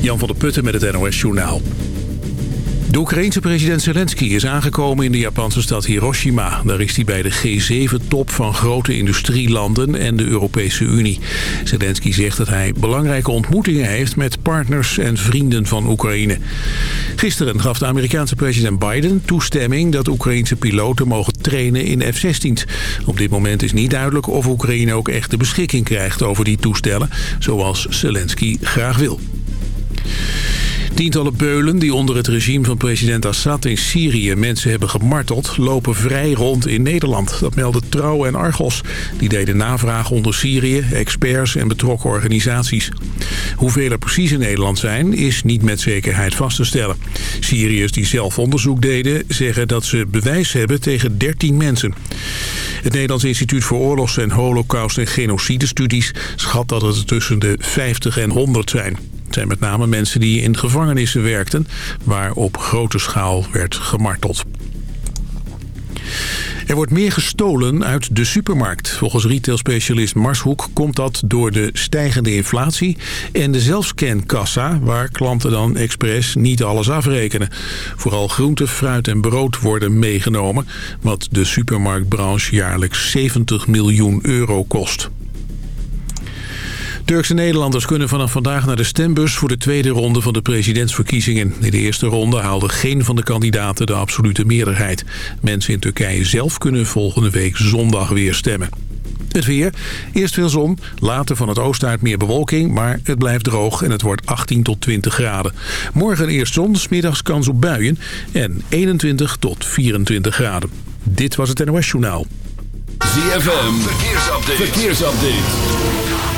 Jan van der Putten met het NOS Journaal. De Oekraïense president Zelensky is aangekomen in de Japanse stad Hiroshima. Daar is hij bij de G7-top van grote industrielanden en de Europese Unie. Zelensky zegt dat hij belangrijke ontmoetingen heeft met partners en vrienden van Oekraïne. Gisteren gaf de Amerikaanse president Biden toestemming dat Oekraïense piloten mogen trainen in F-16's. Op dit moment is niet duidelijk of Oekraïne ook echt de beschikking krijgt over die toestellen, zoals Zelensky graag wil. Tientallen beulen die onder het regime van president Assad in Syrië mensen hebben gemarteld... lopen vrij rond in Nederland. Dat melden Trouw en Argos. Die deden navraag onder Syrië, experts en betrokken organisaties. Hoeveel er precies in Nederland zijn, is niet met zekerheid vast te stellen. Syriërs die zelf onderzoek deden zeggen dat ze bewijs hebben tegen 13 mensen. Het Nederlands Instituut voor Oorlogs- en Holocaust- en Genocidestudies schat dat het tussen de 50 en 100 zijn. Het zijn met name mensen die in gevangenissen werkten... waar op grote schaal werd gemarteld. Er wordt meer gestolen uit de supermarkt. Volgens retailspecialist Marshoek komt dat door de stijgende inflatie... en de zelfscankassa, waar klanten dan expres niet alles afrekenen. Vooral groente, fruit en brood worden meegenomen... wat de supermarktbranche jaarlijks 70 miljoen euro kost. Turkse Nederlanders kunnen vanaf vandaag naar de stembus voor de tweede ronde van de presidentsverkiezingen. In de eerste ronde haalde geen van de kandidaten de absolute meerderheid. Mensen in Turkije zelf kunnen volgende week zondag weer stemmen. Het weer. Eerst veel zon, later van het oosten uit meer bewolking... maar het blijft droog en het wordt 18 tot 20 graden. Morgen eerst zon, smiddags kans op buien en 21 tot 24 graden. Dit was het NOS Journaal. ZFM, verkeersupdate. verkeersupdate.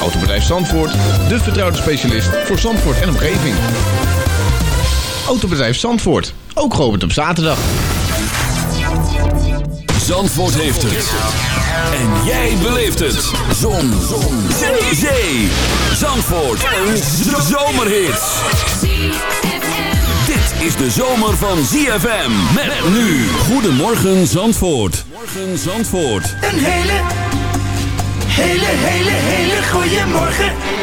Autobedrijf Zandvoort, de vertrouwde specialist voor Zandvoort en omgeving. Autobedrijf Zandvoort, ook geopend op zaterdag. Zandvoort heeft het. En jij beleeft het. Zon. Zon. Zee. Zee. Zandvoort. Een zomerhit. Dit is de zomer van ZFM. Met nu. Goedemorgen Zandvoort. Morgen Zandvoort. Een hele hele, hele, hele goede morgen.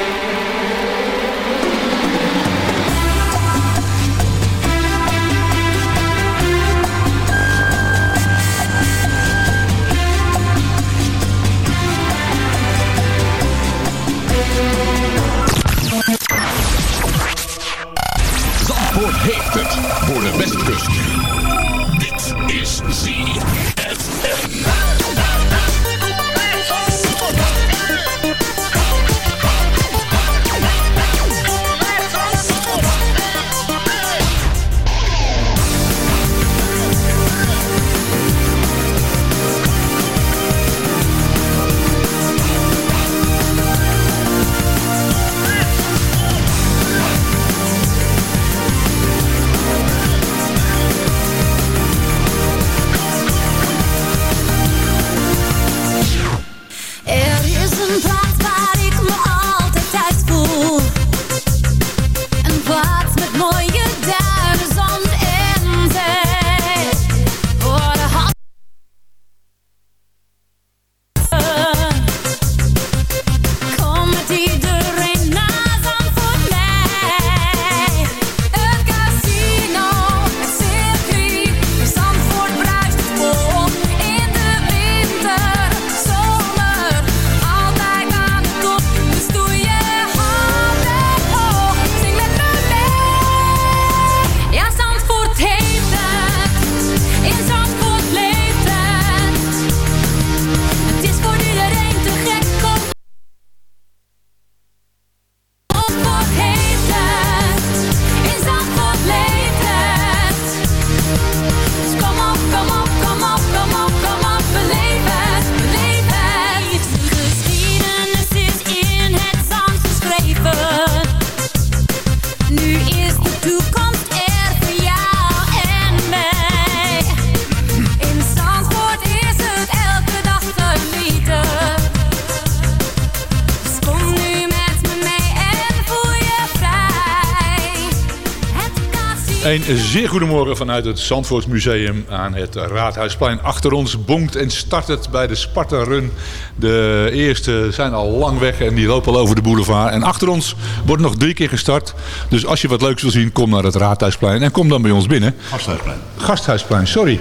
Een zeer goedemorgen vanuit het Zandvoortsmuseum aan het Raadhuisplein. Achter ons bonkt en start het bij de Sparta Run. De eerste zijn al lang weg en die lopen al over de boulevard. En achter ons wordt nog drie keer gestart. Dus als je wat leuks wil zien, kom naar het Raadhuisplein en kom dan bij ons binnen. Gasthuisplein. Gasthuisplein, sorry.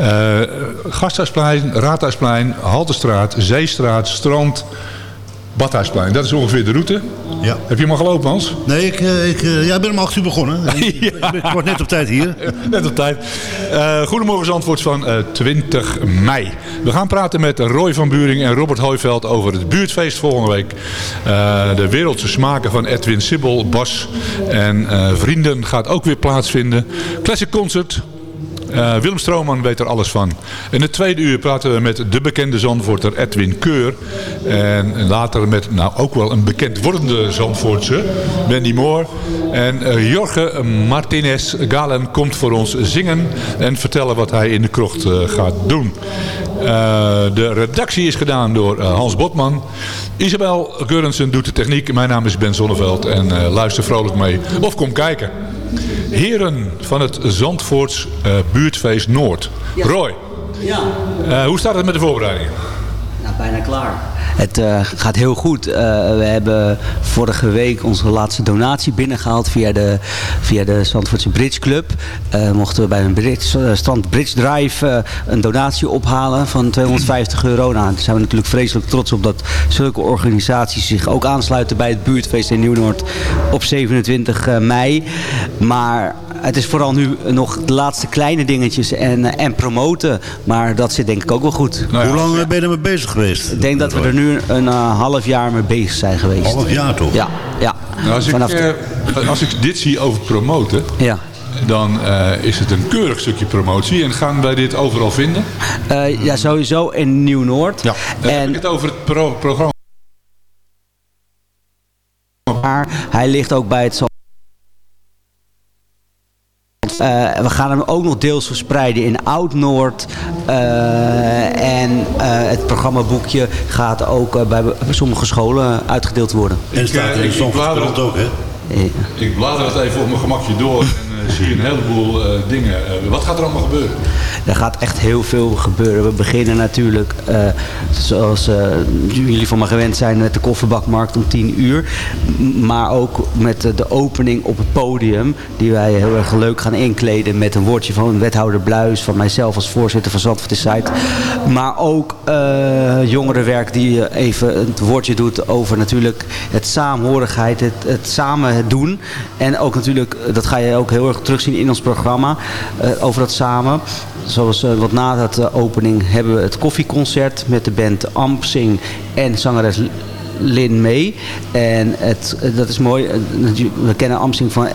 Uh, Gasthuisplein, Raadhuisplein, Haltestraat, Zeestraat, Strand, Badhuisplein. Dat is ongeveer de route. Ja. Heb je hem al gelopen, Hans? Nee, ik, ik ja, ik ben om 8 uur begonnen. ja. Ik word net op tijd hier. net op tijd. Uh, goedemorgen, antwoord van uh, 20 mei. We gaan praten met Roy van Buring en Robert Hooiveld over het buurtfeest volgende week. Uh, de wereldse smaken van Edwin Sibbel, Bas en vrienden gaat ook weer plaatsvinden. Classic Concert, uh, Willem Strooman weet er alles van. In het tweede uur praten we met de bekende Zandvoorter Edwin Keur. En later met nou, ook wel een bekend wordende Zandvoortse, Wendy Moore. En uh, Jorge Martinez Galen komt voor ons zingen en vertellen wat hij in de krocht uh, gaat doen. de redactie is gedaan door Hans Botman. Isabel Geurensen doet de techniek. Mijn naam is Ben Zonneveld en luister vrolijk mee of kom kijken. Heren van het Zandvoorts uh, buurtfeest Noord. Ja. Roy, ja. Uh, hoe staat het met de voorbereidingen? Nou, bijna klaar. Het uh, gaat heel goed. Uh, we hebben vorige week onze laatste donatie binnengehaald via de, via de Zandvoortse Bridge Club. Uh, mochten we bij een bridge, strand Bridge Drive een donatie ophalen van 250 euro. Nou, daar zijn we natuurlijk vreselijk trots op dat zulke organisaties zich ook aansluiten bij het buurtfeest in Nieuw-Noord op 27 mei. Maar het is vooral nu nog de laatste kleine dingetjes en, en promoten. Maar dat zit denk ik ook wel goed. Nou ja, Hoe lang ben je er mee bezig geweest? Ik denk dat we er nu een uh, half jaar mee bezig zijn geweest. Half jaar toch? Ja. ja. Nou, als, ik, de... uh, als ik dit zie over promoten... Ja dan uh, is het een keurig stukje promotie. En gaan wij dit overal vinden? Uh, ja, sowieso in Nieuw-Noord. Ja. En... heb ik het over het pro programma. Maar hij ligt ook bij het uh, we gaan hem ook nog deels verspreiden in Oud-Noord. Uh, en uh, het programmaboekje gaat ook bij sommige scholen uitgedeeld worden. En staat in de ook, hè? Ik blader het even op mijn gemakje door en zie een heleboel dingen. wat gaat er allemaal gebeuren? Er gaat echt heel veel gebeuren. We beginnen natuurlijk, uh, zoals uh, jullie van me gewend zijn, met de kofferbakmarkt om 10 uur. Maar ook met de opening op het podium, die wij heel erg leuk gaan inkleden met een woordje van wethouder Bluis, van mijzelf als voorzitter van Zandvoort Site. Maar ook uh, jongerenwerk die even het woordje doet over natuurlijk het saamhorigheid, het, het samen het doen. En ook natuurlijk, dat ga je ook heel erg terugzien in ons programma, over dat samen zoals uh, wat na de opening hebben we het koffieconcert met de band Ampsing en zangeres Lin mee. En het, dat is mooi. We kennen Amsing van,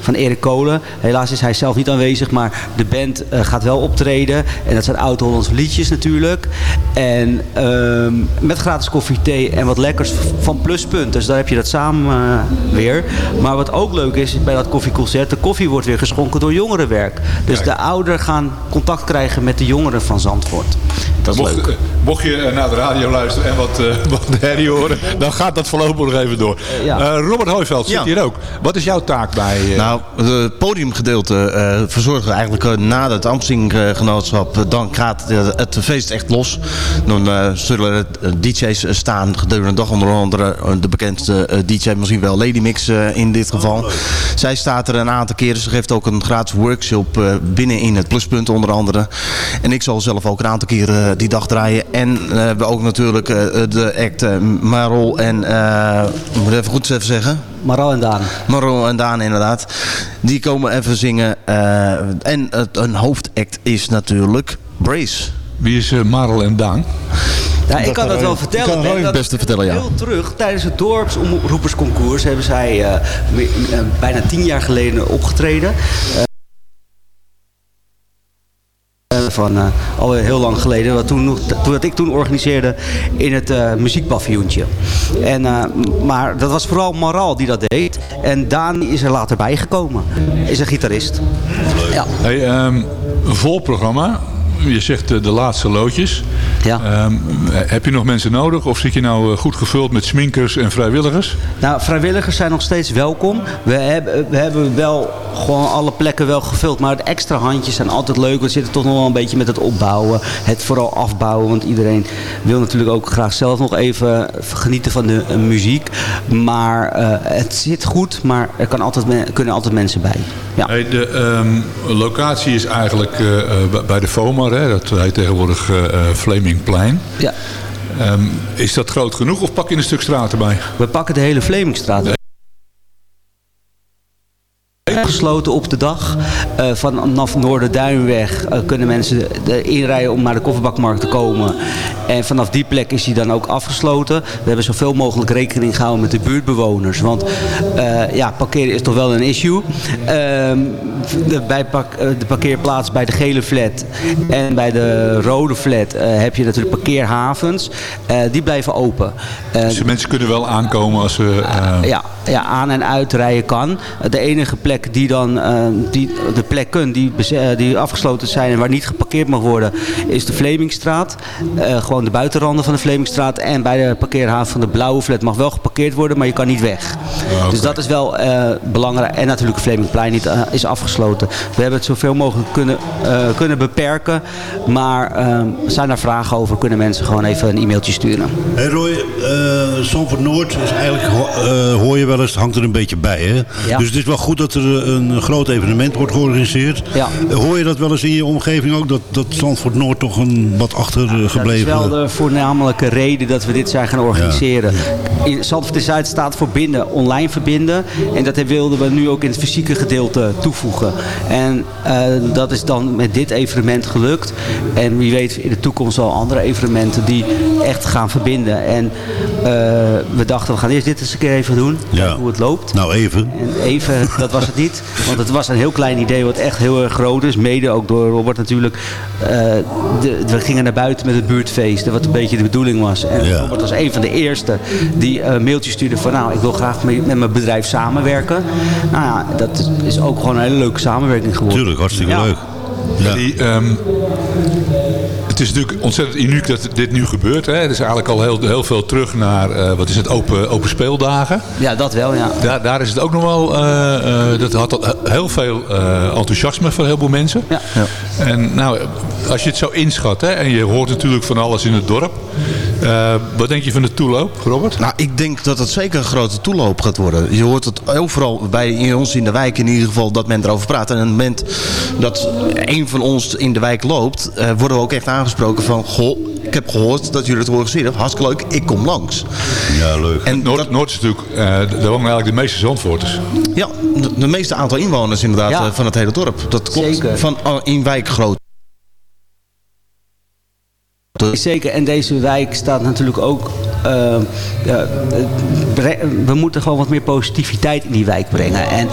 van Erik Kolen. Helaas is hij zelf niet aanwezig. Maar de band uh, gaat wel optreden. En dat zijn oud-Hollandse liedjes natuurlijk. En uh, met gratis koffie, thee en wat lekkers van Pluspunt. Dus daar heb je dat samen uh, weer. Maar wat ook leuk is bij dat koffieconcert. De koffie wordt weer geschonken door jongerenwerk. Dus Kijk. de ouderen gaan contact krijgen met de jongeren van Zandvoort. Dat is mocht, leuk. Mocht je naar de radio luisteren en wat, uh, wat herrie horen dan gaat dat voorlopig nog even door. Uh, ja. uh, Robert Hooiveld zit ja. hier ook. Wat is jouw taak bij... Uh... Nou, het podiumgedeelte verzorgen we eigenlijk na het Amstinggenootschap. dan gaat het feest echt los. Dan zullen er DJ's staan gedurende de dag. Onder andere de bekendste DJ, misschien wel Lady Mix in dit geval. Oh, Zij staat er een aantal keren. Ze geeft ook een gratis workshop binnen in het pluspunt onder andere. En ik zal zelf ook een aantal keren die dag draaien. En we hebben ook natuurlijk de act Marol en, uh, moet even goed even zeggen. Maral en Daan. Maral en Daan, inderdaad. Die komen even zingen. Uh, en het, een hoofdact is natuurlijk Brace. Wie is uh, Marel en Daan? Ja, ik kan dat wel vertellen. Ik kan het wel het beste vertellen, ja. Heel terug, tijdens het dorpsomroepersconcours hebben zij uh, bijna tien jaar geleden opgetreden. Uh, van uh, alweer heel lang geleden. Wat toen, toen, dat ik toen organiseerde in het uh, muziekpaviljoentje. En, uh, maar dat was vooral Maral die dat deed. En Daan is er later bijgekomen. Is een gitarist. Ja. Hey, um, vol programma. Je zegt de laatste loodjes. Ja. Ehm, heb je nog mensen nodig of zit je nou eh, goed gevuld met sminkers en vrijwilligers? Nou, vrijwilligers zijn nog steeds welkom. We hebben, we hebben wel gewoon alle plekken wel gevuld. Maar de extra handjes zijn altijd leuk. We zitten toch nog wel een beetje met het opbouwen. Het vooral afbouwen. Want iedereen wil natuurlijk ook graag zelf nog even genieten van de eh, muziek. Maar eh, het zit goed. Maar er kan altijd, kunnen altijd mensen bij. Ja. Hey, de ehm, locatie is eigenlijk eh, eh, bij- de Hè? dat heet tegenwoordig eh, eh, Flemingplein. Ja. Ehm, is dat groot genoeg of pak je een stuk straat erbij? We pakken de hele Vlemingstraat. Gesloten op de dag. Eh, vanaf Noorderduinweg eh, kunnen mensen de- inrijden om naar de kofferbakmarkt te komen. En vanaf die plek is die dan ook afgesloten. We hebben zoveel mogelijk rekening gehouden met de buurtbewoners. Want eh, ja, parkeren is toch wel een issue. Ehm, de, bij pak- de parkeerplaats bij de gele flat en bij de rode flat heb je natuurlijk parkeerhavens. Die blijven open. Dus de mensen kunnen wel aankomen als ze... ja, ja, aan- en uitrijden kan. De enige plek die dan, eh, die, de plekken die, eh, die afgesloten zijn en waar niet geparkeerd mag worden, is de Vlemingstraat. Eh, gewoon de buitenranden van de Vlemingstraat. En bij de parkeerhaven van de Blauwe Flat mag wel geparkeerd worden, maar je kan niet weg. Dus dat is wel eh, belangrijk. En natuurlijk Vlemingplein niet, is afgesloten. We hebben het zoveel mogelijk kunnen, kunnen beperken. Maar eh, zijn er vragen over, kunnen mensen gewoon even een e-mailtje sturen. Hey Roy, Zandvoort Noord is eigenlijk, ho- hoor je wel eens, het hangt er een beetje bij. Hè? Ja. Dus het is wel goed dat er een groot evenement wordt georganiseerd. Ja. Eh, hoor je dat wel eens in je omgeving ook, dat, dat Zandvoort Noord toch een wat achtergebleven... Dat is wel de voornamelijke reden dat we dit zijn gaan organiseren. In Zandvoort Zuid staat verbinden, online verbinden. En dat wilden we nu ook in het fysieke gedeelte toevoegen. En eh, dat is dan met dit evenement gelukt. En wie weet in de toekomst al andere evenementen die echt gaan verbinden. En eh, we dachten we gaan eerst dit eens een keer even doen. Ja. Hoe het loopt. Nou even. En even, dat was het niet. Want het was een heel klein idee wat echt heel erg groot is. Mede ook door Robert natuurlijk. Eh, de, we gingen naar buiten met het buurtfeest. Wat een beetje de bedoeling was. En Ja. Robert was een van de eerste die eh mailtjes stuurde van... nou, ik wil graag mee- met mijn bedrijf samenwerken. Nou ja, dat is ook gewoon een hele leuke samenwerking geworden. Tuurlijk, hartstikke Ja. leuk. Ja. Die, ehm, het is natuurlijk ontzettend uniek dat dit nu gebeurt. Hè? Het is eigenlijk al heel, heel veel terug naar, eh, wat is het, open, open speeldagen. Ja, dat wel, ja. Daar, daar is het ook nog wel, eh, eh, dat had al heel veel eh, enthousiasme van heel veel mensen. Ja. En nou, als je het zo inschat, hè, en je hoort natuurlijk van alles in het dorp. eh, wat denk je van de toeloop, Robert? Nou, ik denk dat het zeker een grote toeloop gaat worden. Je hoort het overal bij in ons in de wijk in ieder geval dat men erover praat. En op het moment dat een van ons in de wijk loopt, eh, worden we ook echt aangesproken van... Goh, ik heb gehoord dat jullie het organiseren. Hartstikke leuk, ik kom langs. Ja, leuk. En Noord, dat, Noord is natuurlijk, eh, daar wonen eigenlijk de meeste Zandvoorters. ja, de, de meeste aantal inwoners inderdaad Ja. eh, van het hele dorp. Dat klopt. Zeker. Van al- in wijk groot. Zeker, en deze wijk staat natuurlijk ook... eh, we moeten gewoon wat meer positiviteit in die wijk brengen. En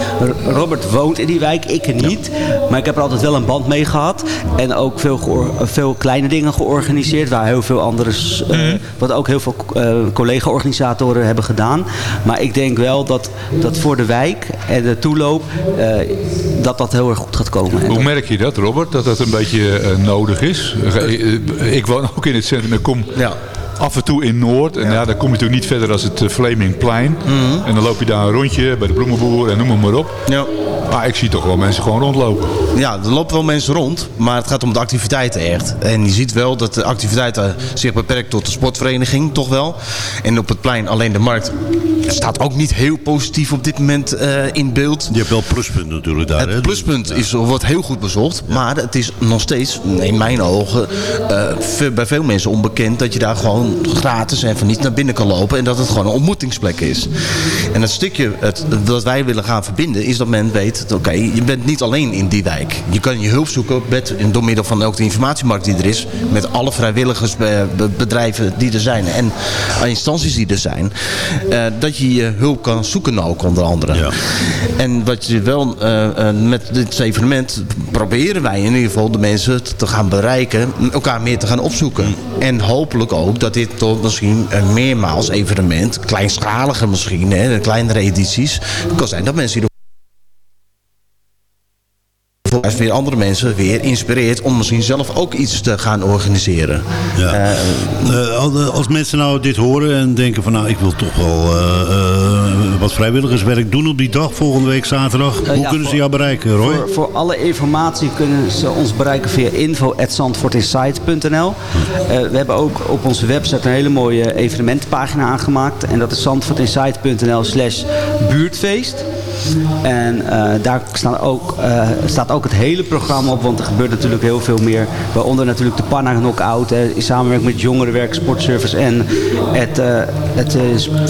Robert woont in die wijk, ik niet. Maar ik heb er altijd wel een band mee gehad. En ook veel, veel kleine dingen georganiseerd. Waar heel veel andere... eh, wat ook heel veel eh, collega-organisatoren hebben gedaan. Maar ik denk wel dat, dat voor de wijk en de toeloop... dat dat heel erg goed gaat komen. En Hoe merk je dat, Robert? Dat dat een beetje nodig is? Ik woon ook in het centrum. Kom Ja. Af en toe in Noord. En ja. dan kom je natuurlijk niet verder dan het eh, Flemingplein. Mhm. En dan loop je daar een rondje bij de bloemenboer en noem maar, maar op. Ja. Maar ik zie toch wel mensen gewoon rondlopen. Ja, er lopen wel mensen rond, maar het gaat om de activiteiten echt. En je ziet wel dat de activiteiten zich beperkt tot de sportvereniging, toch wel. En op het plein alleen de markt staat ook niet heel positief op dit moment eh, in beeld. Je hebt wel pluspunten natuurlijk daar. Het pluspunt is, wordt heel goed bezocht, maar het is nog steeds, in mijn ogen, eh, bij veel mensen onbekend dat je daar gewoon gratis en van niet naar binnen kan lopen en dat het gewoon een ontmoetingsplek is. En het stukje het, dat wij willen gaan verbinden is dat men weet, oké, je bent niet alleen in die wijk. Je kan je hulp zoeken met, door middel van ook de informatiemarkt die er is, met alle vrijwilligersbedrijven die er zijn en instanties die er zijn, eh, dat je je hulp kan zoeken ook onder andere. Ja. En wat je wel eh, eh, met dit evenement proberen wij in ieder geval de mensen te gaan bereiken, elkaar meer te gaan opzoeken. En hopelijk ook dat dit tot misschien een meermaals evenement, kleinschaliger misschien, hè, kleinere edities, kan zijn dat mensen hier juist weer andere mensen weer inspireert om misschien zelf ook iets te gaan organiseren. Ja. Eh, als- als mensen nou dit horen en denken van nou ik wil toch wel eh, eh, wat vrijwilligerswerk doen op die dag volgende week zaterdag. Hoe ja, kunnen ze jou bereiken Roy? Voor, voor alle informatie kunnen ze ons bereiken via info.zandvoortinsight.nl Eh, We hebben ook op onze website een hele mooie evenementenpagina aangemaakt. En dat is zandvoortinsight.nl slash buurtfeest. En eh, daar staan ook, eh, staat ook het hele programma op, want er gebeurt natuurlijk heel veel meer. Waaronder natuurlijk de Panna Knockout, hè, in samenwerking met Jongerenwerk, Sportservice en het, eh, het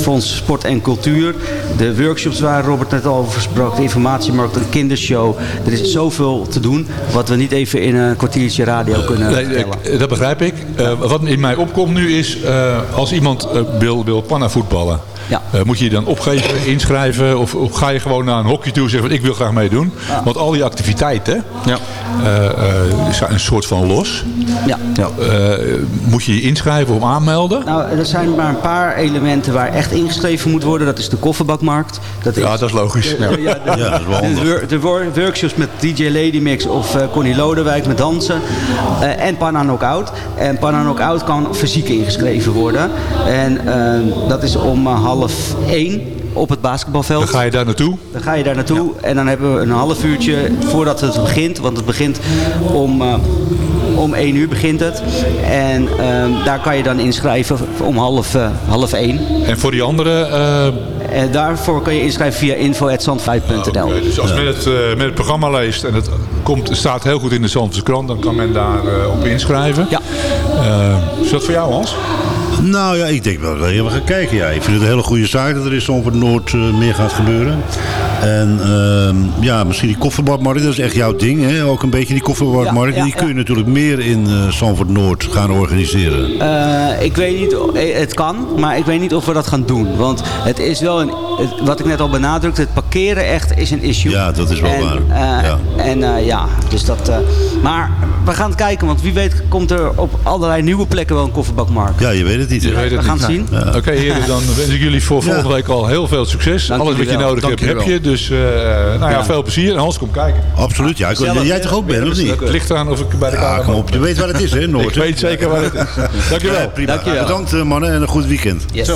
Fonds Sport en Cultuur. De workshops waar Robert net al over sprak, de informatiemarkt, de kindershow. Er is zoveel te doen, wat we niet even in een kwartiertje radio kunnen Nee, ik- dat begrijp ik. Wat in mij opkomt nu is, als iemand wil, wil panna voetballen, Ja. eh, moet je je dan opgeven, inschrijven of, of ga je gewoon naar een hockey toe en zeggen van, ik wil graag meedoen? Want al die activiteiten Ja. Eh, eh, een soort van los. Ja. Eh, moet je je inschrijven of aanmelden? Nou, er zijn maar een paar elementen waar echt ingeschreven moet worden. Dat is de kofferbakmarkt. Dat is, Ja, dat is logisch. Ja, de, Ja, dat is wel de, de workshops met DJ Lady Mix of eh Connie Lodewijk met dansen. eh, en Panna Knockout. En Panna Knockout kan fysiek ingeschreven worden. En dat is om half één op het basketbalveld. Dan ga je daar naartoe. Dan ga je daar naartoe en dan hebben we een half uurtje voordat het begint. Want het begint om, eh, om 1 uur begint het. En ehm, daar kan je dan inschrijven om half, eh, half 1. En voor die andere, eh, En daarvoor kan je inschrijven via info.zandveit.nl. oké, dus als men het, eh, met het programma leest en het komt, het staat heel goed in de Zandvoortse krant, dan kan men daar eh, op inschrijven. Ja. Is dat voor jou, Hans? Nou ja, ik denk wel dat we gaan kijken. Ja. Ik vind het een hele goede zaak dat er in Zandvoort Noord eh, meer gaat gebeuren. En ehm, ja, misschien die kofferbakmarkt, dat is echt jouw ding. Hè? Ook een beetje die kofferbakmarkt. Ja, ja, die kun je ja. natuurlijk meer in eh Zandvoort Noord gaan organiseren. Eh, ik weet niet, eh, het kan, maar ik weet niet of we dat gaan doen. Want het is wel een, het- wat ik net al benadrukte, het parkeren echt is een issue. Ja, dat is wel en, waar. eh, Ja. En eh, ja, dus dat. eh, maar we gaan het kijken, want wie weet komt er op allerlei nieuwe plekken wel een kofferbakmarkt. Ja, je weet het niet. hè? Je weet het we gaan niet. het zien. Ja. Oké heren, dan wens ik jullie voor volgende Ja. week al heel veel succes. Dank Alles wat je nodig hebt, heb je. Dus eh, nou ja, Ja. veel plezier. En Hans, kom kijken. Absoluut, ja. Jij toch ook bent, of niet? Het ligt eraan of ik bij de Ja, kamer kom op. Je weet waar het is, hè, Noord? Ik weet zeker waar het is. Dankjewel. Ja, prima. Dankjewel. Bedankt, eh, mannen, en een goed weekend. Yes. I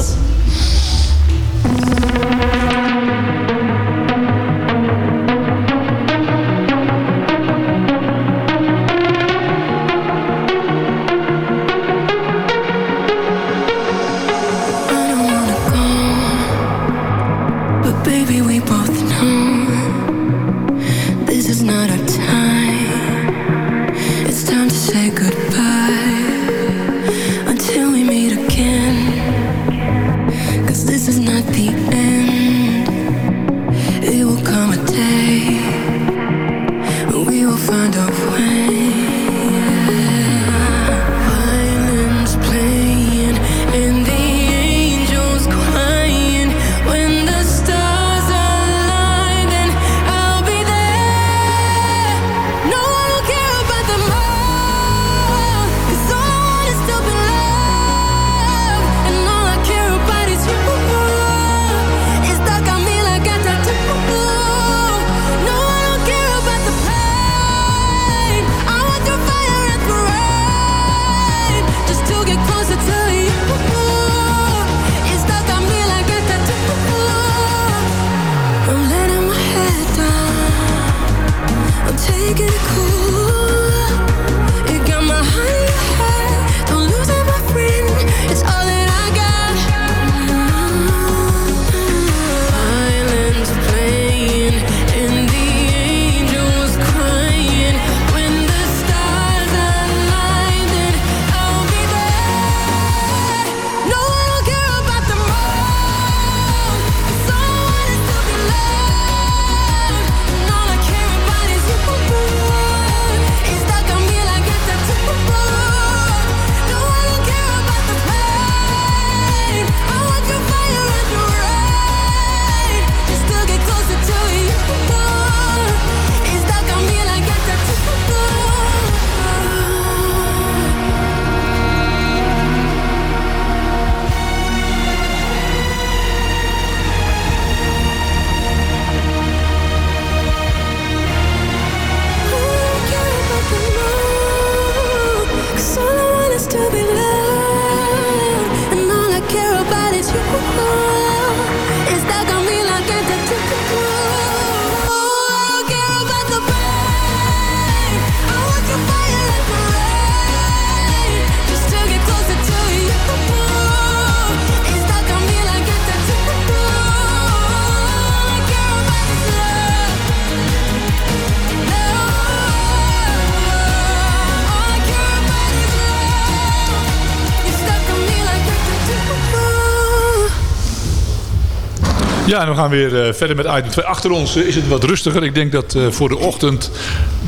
Ja, en we gaan weer eh, verder met item 2. Achter ons eh, is het wat rustiger. Ik denk dat eh, voor de ochtend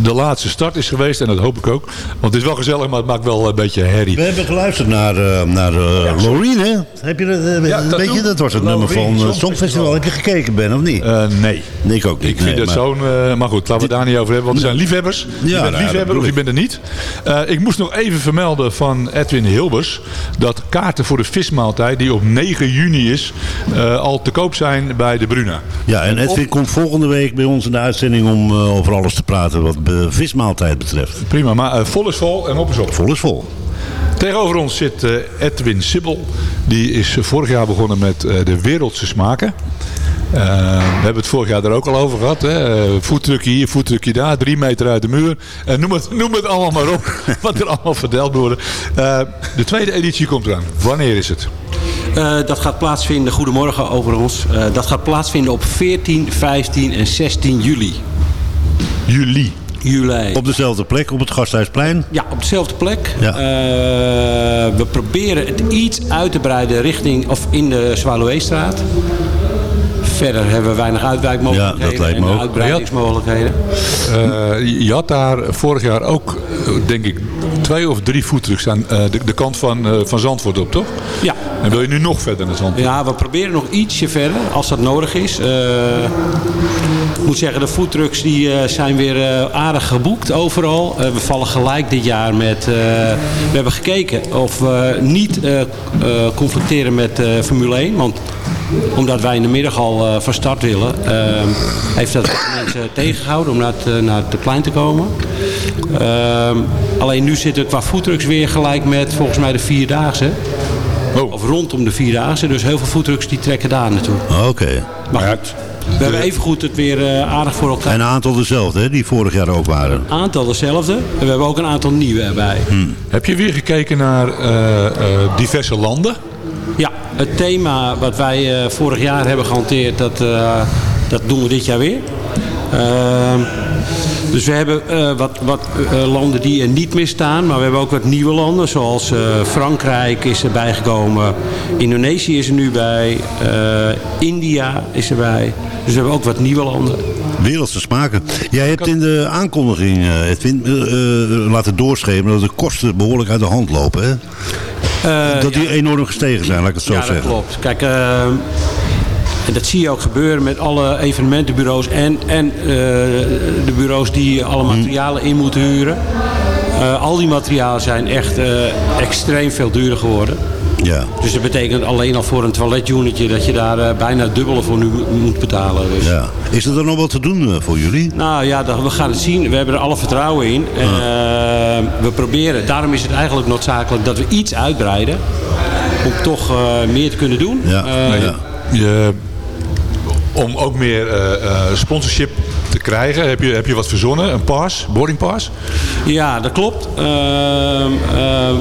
de laatste start is geweest. En dat hoop ik ook. Want het is wel gezellig, maar het maakt wel een beetje herrie. We hebben geluisterd naar, eh naar eh, Loreen, hè? Heb je dat, Ja, Tattoo. je, dat was het nummer van het Songfestival. Heb je gekeken, Ben, of niet? Eh, nee. Nee, ik ook niet. Ik vind nee, maar- zo'n... eh, maar goed, laten we het daar niet over hebben. Want er zijn liefhebbers. je Ja, bent nou liefhebber dat of je bent er niet. Eh, ik moest nog even vermelden van Edwin Hilbers... dat kaarten voor de vismaaltijd die op 9 juni is... eh, al te koop zijn bij de Bruna. Ja, en Edwin komt volgende week bij ons in de uitzending om eh, over alles te praten wat de vismaaltijd betreft. Prima, maar eh, vol is vol en op is op. Vol is vol. Tegenover ons zit eh, Edwin Sibbel. Die is vorig jaar begonnen met de wereldse smaken. We hebben het vorig jaar er ook al over gehad. Hè? Eh, voetdrukje hier, voetdrukje daar, drie meter uit de muur. Eh, noem, het, noem het allemaal maar op, wat er allemaal verteld wordt. De tweede editie komt eraan. Wanneer is het? Eh, dat gaat plaatsvinden, goedemorgen over ons. Eh, dat gaat plaatsvinden op 14, 15 en 16 juli. Juli. Juli. Op dezelfde plek, op het Gasthuisplein. Ja, op dezelfde plek. Ja. Eh, we proberen het iets uit te breiden richting, of in de Zwaluweestraat. Verder hebben we weinig uitwijkmogelijkheden Ja, dat lijkt me en ook. uitbreidingsmogelijkheden. Eh, je had daar vorig jaar ook, denk ik, twee of drie voetdruks aan eh, de, de kant van, eh, van Zandvoort op, toch? Ja. En wil je nu nog verder naar Zandvoort? Ja, we proberen nog ietsje verder als dat nodig is. Eh, ik moet zeggen, de foodtrucks die, zijn weer aardig geboekt overal. We vallen gelijk dit jaar met... we hebben gekeken of we niet conflicteren met Formule 1. Want omdat wij in de middag al van start willen... heeft dat mensen tegengehouden om naar het, naar het plein te komen. Eh, alleen nu zitten we qua foodtrucks weer gelijk met volgens mij de Vierdaagse. Oh. Of rondom de Vierdaagse. Dus heel veel foodtrucks die trekken daar naartoe. Oké. Maar goed, we hebben evengoed het weer eh, aardig voor elkaar. En een aantal dezelfde, hè, die vorig jaar ook waren. Een aantal dezelfde. En we hebben ook een aantal nieuwe erbij. Heb je weer gekeken naar eh, eh, diverse landen? Ja, het thema wat wij eh, vorig jaar hebben gehanteerd, dat, eh, dat doen we dit jaar weer. Ehm, dus we hebben eh, wat, wat eh, landen die er niet meer staan, maar we hebben ook wat nieuwe landen, zoals eh, Frankrijk is erbij gekomen, Indonesië is er nu bij, India is erbij. Dus we hebben ook wat nieuwe landen. Wereldse smaken. Jij hebt in de aankondiging, Edwin, laten doorschemeren dat de kosten behoorlijk uit de hand lopen. Hè? Dat die enorm gestegen zijn, laat ik het zo ja, dat zeggen. klopt. Kijk, en dat zie je ook gebeuren met alle evenementenbureaus en, en eh, de bureaus die alle Mhm. materialen in moeten huren. Eh, al die materialen zijn echt eh, extreem veel duurder geworden. Ja. Dus dat betekent alleen al voor een toiletunitje dat je daar bijna het dubbele voor nu moet betalen. Dus. Ja. Is er dan nog wat te doen voor jullie? Nou ja, dat- we gaan het zien. We hebben er alle vertrouwen in. En, we proberen. Daarom is het eigenlijk noodzakelijk dat we iets uitbreiden. Om toch eh, meer te kunnen doen. Ja, Eh, ja. Je, om ook meer eh, eh, sponsorship te krijgen, heb je, heb je wat verzonnen? Een pass, boarding pass? Ja, dat klopt. Ehm, ehm,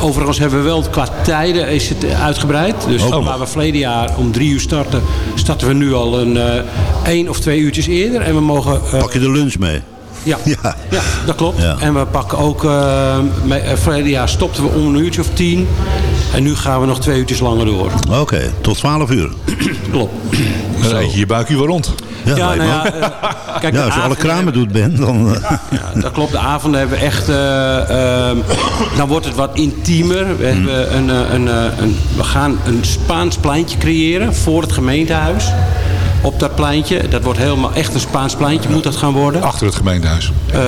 overigens hebben we wel qua tijden is het uitgebreid. Dus Oh. waar we verleden jaar om drie uur starten, starten we nu al een eh, één of twee uurtjes eerder. En we mogen... eh, Pak je de lunch mee? Ja, Ja. ja, dat klopt. Ja. En we pakken ook... eh met- eh, verleden jaar stopten we om een uurtje of tien. En nu gaan we nog twee uurtjes langer door. Oké, tot 12 uur. Klopt. Dan eet je je buikje wel rond. Ja, nou ja, eh, kijk, ja, als je alle kramen doet, Ben, dan... Ja, dat klopt. De avonden hebben we echt... eh, ehm, dan wordt het wat intiemer. We, hebben een, een, een, we gaan een Spaans pleintje creëren voor het gemeentehuis. Op dat pleintje. Dat wordt helemaal echt een Spaans pleintje moet dat gaan worden. Achter het gemeentehuis. Eh,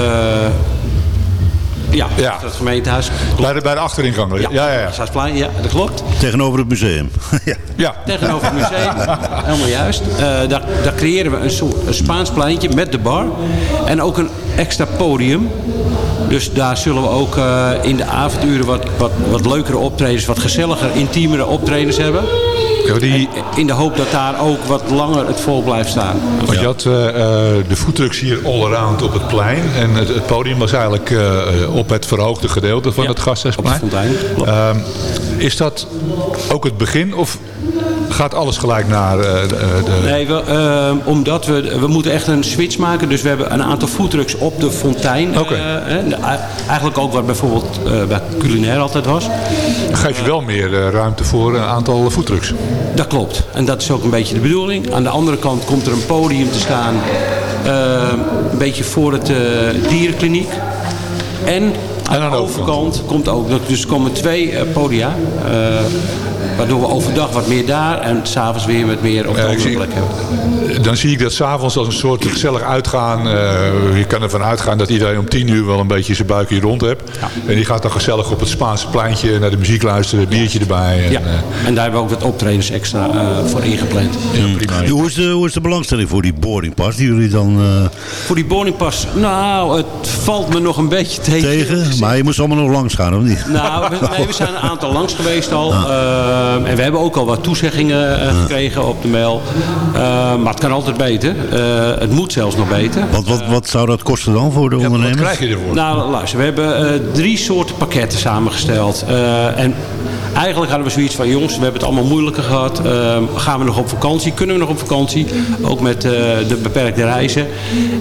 ja, Ja. achter het gemeentehuis. Bij de, bij de achteringang. Ja, ja, ja. Stadsplein, ja, dat klopt. tegenover het museum. ja. ja. Tegenover het museum. Helemaal juist. Eh, daar, daar creëren we een soort een Spaans pleintje met de bar. En ook een extra podium. Dus daar zullen we ook eh, in de avonduren wat, wat, wat leukere optredens, wat gezelliger, intiemere optredens hebben. Ja, die, In de hoop dat daar ook wat langer het vol blijft staan. want je had eh, eh, de voetdruks hier all around op het plein. En het, het podium was eigenlijk eh, op het verhoogde gedeelte van Ja, het op Gasthuisplein. fontein. Ehm, is dat ook het begin of Gaat alles gelijk naar eh, de... de- Nee, we, eh, omdat we, we moeten echt een switch maken. Dus we hebben een aantal foodtrucks op de fontein. Eh, eigenlijk ook wat bijvoorbeeld eh, bij culinair altijd was. geef je wel meer eh, ruimte voor een aantal foodtrucks. Dat klopt. En dat is ook een beetje de bedoeling. Aan de andere kant komt er een podium te staan. eh, een beetje voor het eh, dierenkliniek. En aan de overkant komt ook. Dus er komen twee eh, podia. eh, waardoor we overdag wat meer daar en s'avonds weer wat meer op de andere plek hebben. Dan zie ik dat s'avonds als een soort gezellig uitgaan. eh, je kan ervan uitgaan dat iedereen om tien uur wel een beetje zijn buikje rond hebt. En die gaat dan gezellig op het Spaanse pleintje naar de muziek luisteren, biertje erbij. En, Ja, eh, en daar hebben we ook wat optredens extra eh, voor ingepland. Hoe, is de, hoe is de belangstelling voor die boardingpas die jullie dan eh, Voor die boardingpas, nou, het valt me nog een beetje tegen. tegen? Maar je moest allemaal nog langs gaan, of niet? Nou, we, nee, we zijn een aantal langs geweest al. Ehm, en we hebben ook al wat toezeggingen eh, gekregen op de mail. Ehm, maar het kan altijd beter. Eh, het moet zelfs nog beter. Wat, wat, wat zou dat kosten dan voor de ondernemers? Nou, luister, we hebben eh, drie soorten pakketten samengesteld. Eh, en eigenlijk hadden we zoiets van, jongens, we hebben het allemaal moeilijker gehad. Ehm, gaan we nog op vakantie? Kunnen we nog op vakantie? Ook met eh, de beperkte reizen.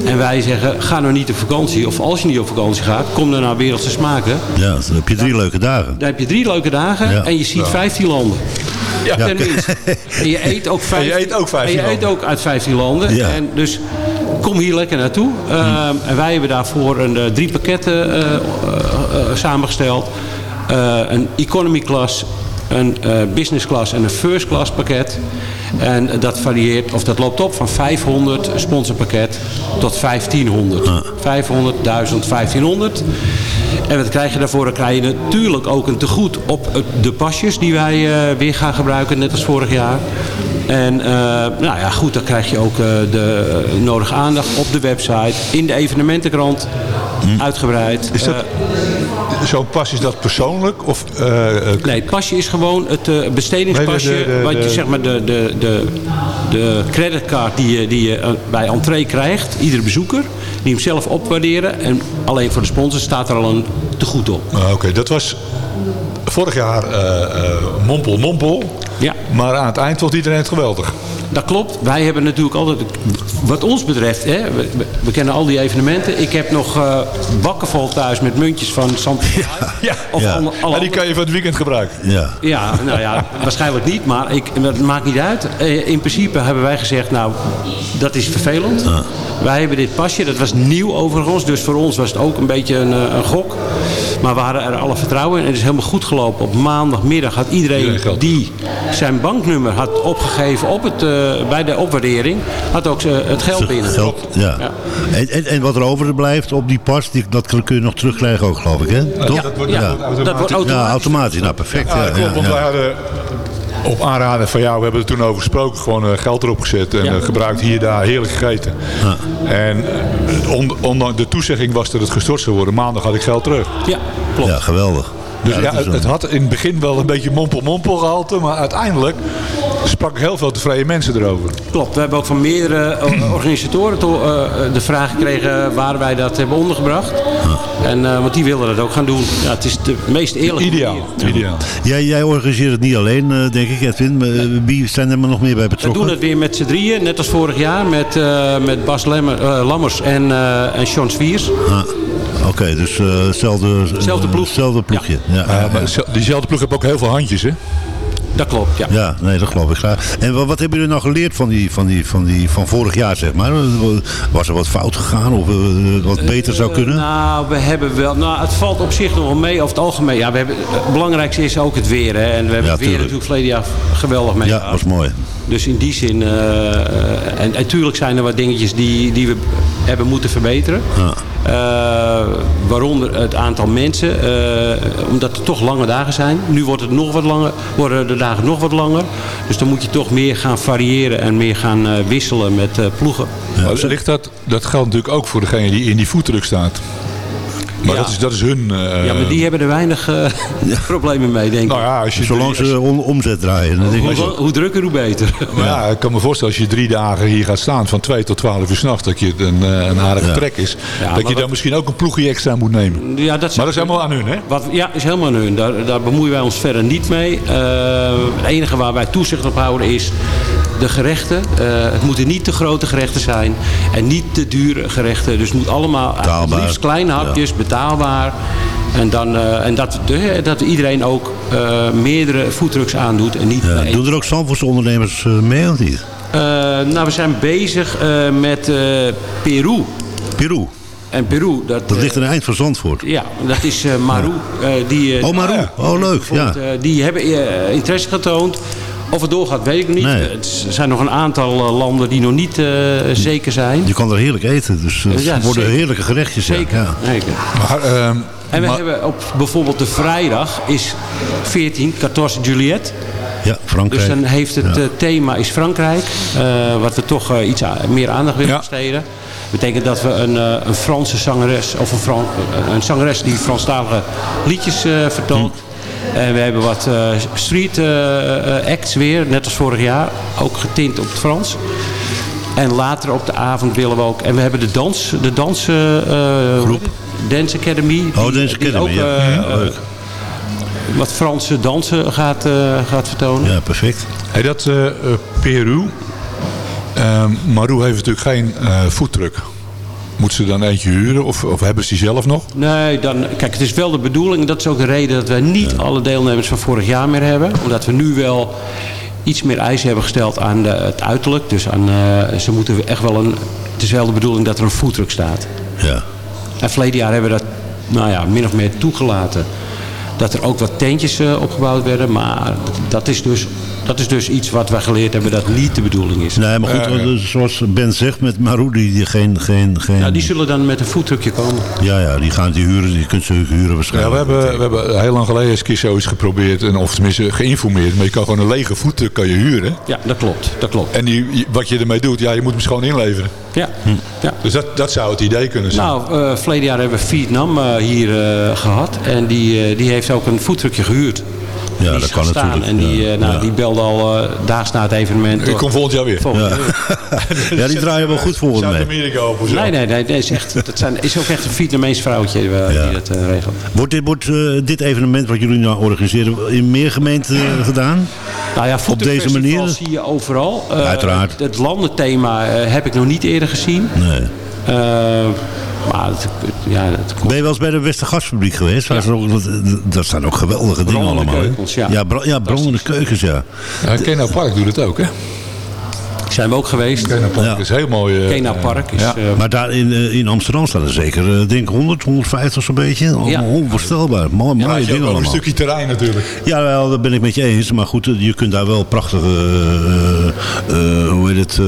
En wij zeggen, ga nou niet op vakantie. Of als je niet op vakantie gaat, kom dan naar Wereldse Smaken. Ja, dan heb je drie leuke dagen. Dan heb je drie leuke dagen Ja. en je ziet Ja. 15 landen. Ja. Tenminste. En je eet ook 15, En je eet ook 15 en je eet ook uit 15 landen. Ja. En dus kom hier lekker naartoe. Ehm, En wij hebben daarvoor een, eh, drie pakketten eh, samengesteld. Eh, een economy class, een eh, business class en een first class pakket. En dat varieert, of dat loopt op van 500 sponsorpakket tot 1500. 500, 1000, 1500. En wat krijg je daarvoor? Dan krijg je natuurlijk ook een tegoed op de pasjes die wij eh, weer gaan gebruiken, net als vorig jaar. En eh, nou ja, goed, dan krijg je ook eh, de eh, nodige aandacht op de website, in de evenementenkrant, uitgebreid. Is dat, Zo'n pas, is dat persoonlijk? Of, Nee, het pasje is gewoon het bestedingspasje. Nee, de- de- de- wat je zeg maar de, de, de, de creditcard die je, die je bij entree krijgt, iedere bezoeker, die hem zelf opwaarderen. En alleen voor de sponsor staat er al een tegoed op. Ah, Oké, dat was vorig jaar eh, eh, mompel mompel. Ja. Maar aan het eind vond iedereen het geweldig. Dat klopt. Wij hebben natuurlijk altijd, wat ons betreft, hè, we, kennen al die evenementen. Ik heb nog eh bakken vol thuis met muntjes van Santiago. Ja, Of ja. alle- alle En die kan je van het weekend gebruiken. Ja. Ja, nou ja, waarschijnlijk niet, maar ik, dat maakt niet uit. In principe hebben wij gezegd, nou, dat is vervelend. Wij hebben dit pasje, dat was nieuw overigens, dus voor ons was het ook een beetje een, een gok. Maar we hadden er alle vertrouwen in en het is helemaal goed gelopen. Op maandagmiddag had iedereen die zijn banknummer had opgegeven op het, eh, bij de opwaardering, had ook eh, het geld binnen. Geld, ja. En, en, en wat er overblijft op die pas, die, dat kun je nog terugkrijgen ook, geloof ik, hè? Toch? dat wordt- ja. dat wordt automatisch. Ja, automatisch. Nou, perfect. Ja, Ja, klopt, ja, want ja. wij hadden op aanraden van jou, we hebben er toen over gesproken, gewoon eh, geld erop gezet en Ja. eh, gebruikt hier, daar, heerlijk gegeten. En eh, on- ondanks de toezegging was dat het gestort zou worden, maandag had ik geld terug. Ja, klopt. Ja, geweldig. Dus ja, het, had in het begin wel een beetje mompel-mompel gehalte, maar uiteindelijk sprak heel veel tevreden mensen erover. Klopt, we hebben ook van meerdere organisatoren to- eh, de vraag gekregen waar wij dat hebben ondergebracht. En, eh, want die wilden dat ook gaan doen. Ja, het is de meest eerlijke Ideaal. manier. Ideaal. Jij, jij organiseert het niet alleen, eh, denk ik, Edwin. Eh, Wie zijn er maar nog meer bij We betrokken? doen het weer met z'n drieën, net als vorig jaar, met, eh, met Bas Lemmer, eh, Lammers en, eh en Sean Swiers. Ah, Oké, dus eh, hetzelfde, Zelfde ploeg. hetzelfde ploegje. Ja. Ja, maar zo- diezelfde ploeg heeft ook heel veel handjes, hè? Dat klopt, ja. Ja, nee, dat geloof ik graag. En wat, wat hebben jullie nou geleerd van, die, van, die, van, die, van vorig jaar, zeg maar? Was er wat fout gegaan of eh, wat beter zou kunnen? Nou, we hebben wel. Nou, het valt op zich nog wel mee over het algemeen. Ja, we hebben, het belangrijkste is ook het weer. Hè. En we hebben Ja, het weer tuurlijk. natuurlijk verleden jaar geweldig mee ja, was mooi. Dus in die zin, eh, eh, en natuurlijk zijn er wat dingetjes die, die we hebben moeten verbeteren. Ja. Eh, waaronder het aantal mensen, eh, omdat het toch lange dagen zijn. Nu wordt het nog wat langer, worden de dagen nog wat langer. Dus dan moet je toch meer gaan variëren en meer gaan eh, wisselen met eh, ploegen. Maar ligt dat, dat geldt natuurlijk ook voor degene die in die voetdruk staat. Maar Ja. dat, is, dat is hun... eh, ja, maar die hebben er weinig eh, problemen mee, denk ik. Nou ja, als je Zolang ze om- omzet draaien. dan denk ik- hoe, hoe drukker, hoe beter. Maar ja, ik kan me voorstellen als je drie dagen hier gaat staan van 2 tot 12 uur s'nachts, dat je een, eh, een aardige Ja. trek is. Ja, dat je dan wat- misschien ook een ploegje extra moet nemen. Ja, dat Maar dat is helemaal aan hun, hè? Wat, ja, is helemaal aan hun. Daar, daar bemoeien wij ons verder niet mee. Eh, het enige waar wij toezicht op houden is de gerechten. Eh, het moeten niet te grote gerechten zijn en niet te dure gerechten. Dus het moet allemaal het Betaalbaar. liefst kleine hapjes, betaalbaar. En, dan, eh, en dat, de, dat iedereen ook eh, meerdere foodtrucks aandoet. En niet Ja, doen er ook Zandvoortse ondernemers eh, mee of niet? Eh, nou, we zijn bezig eh, met eh, Peru. Peru, En Peru, dat, dat eh, ligt aan het eind van Zandvoort. ja, dat is eh, Maru. eh, die, eh, Oh, Maru. Oh, leuk. Ja. Eh, die hebben eh, interesse getoond. Of het doorgaat, weet ik nog niet. Nee. Eh, Het zijn nog een aantal eh, landen die nog niet eh, zeker zijn. Je kan er heerlijk eten. Dus het Ja, worden zeker. heerlijke gerechtjes. ja. Zeker. Ja. zeker. Maar, ehm, En we maar- hebben op bijvoorbeeld de vrijdag is 14, 14 Juliet. Ja, Frankrijk. Dus dan heeft het Ja. thema is Frankrijk. eh, wat we toch iets meer aandacht willen Ja. besteden. betekent dat we een, eh, een Franse zangeres, of een, Fran- een zangeres die Franstalige liedjes eh, vertont. En we hebben wat eh, street eh, eh, acts weer, net als vorig jaar, ook getint op het Frans. En later op de avond willen we ook, en we hebben de dans, de dans, Groep. Dance Academy. Oh, Dance die Academy, ook, ja. Ja, leuk. wat Franse dansen gaat, eh, gaat vertonen. Ja, perfect. Hey, dat eh, eh, Peru. Ehm Maru heeft natuurlijk geen eh foodtruck. Moet ze dan eentje huren of, of hebben ze die zelf nog? Nee, dan, kijk, het is wel de bedoeling. Dat is ook de reden dat wij niet alle deelnemers van vorig jaar meer hebben. Omdat we nu wel iets meer eisen hebben gesteld aan de, het uiterlijk. Dus aan, eh, ze moeten echt wel een... Het is wel de bedoeling dat er een foodtruck staat. Ja. En verleden jaar hebben we dat nou ja, min of meer toegelaten. Dat er ook wat tentjes eh, opgebouwd werden. Maar dat is, dus, dat is dus iets wat wij geleerd hebben dat niet de bedoeling is. Nee, maar goed, eh, zoals Ben zegt met Maru, die, geen... geen, geen Ja, die zullen dan met een foodtruckje komen. ja, ja, die gaan die huren, die kunt ze huren Ja, waarschijnlijk. we, hebben, we hebben heel lang geleden eens een keer zoiets geprobeerd. En, of tenminste geïnformeerd. Maar je kan gewoon een lege voeten kan je huren. Ja, dat klopt. Dat klopt. En die, wat je ermee doet, ja, je moet hem gewoon inleveren. Ja, ja. Dus dat, dat zou het idee kunnen zijn. Nou, eh verleden jaar hebben we Vietnam eh, hier eh, gehad. En die, die heeft ook een voetdrukje gehuurd. Ja, die dat is kan gaan staan. natuurlijk. En die, ja. eh, nou, ja. die belde al eh daags na het evenement. ik kom volgend jaar weer. Volgend Ja. jaar. ja, die draaien wel goed volgens mij. Zuid-Amerika op of zo. Nee, nee, nee. nee is, echt, dat zijn, is ook echt een Vietnamees vrouwtje eh, Ja. die dat eh, regelt. Wordt, dit, wordt eh, dit evenement wat jullie nou organiseren in meer gemeenten eh, gedaan? Nou ja, Op deze manier? zie je overal. Eh, Uiteraard. Het, het landenthema eh, heb ik nog niet eerder gezien. Nee. Eh, maar het, ja, het komt Ben je wel eens bij de Westergasfabriek geweest? Waar ze ook, dat, dat zijn ook geweldige dingen allemaal. keukens, ja. Ja, bra- ja brandende keukens, ja. Ja, Keno Park doet het ook, hè? Zijn we ook geweest. Keno Park Ja. is heel mooi. eh, Kena Park is... ja. eh, Maar daar in, eh, in Amsterdam staan er zeker, denk ik 100, 150 zo'n beetje. Allemaal Ja. onvoorstelbaar. Mooie, Ja, mooie dingen ook een allemaal. stukje terrein natuurlijk. Ja, wel, dat ben ik met je eens. Maar goed, je kunt daar wel prachtige eh, eh, hoe heet het,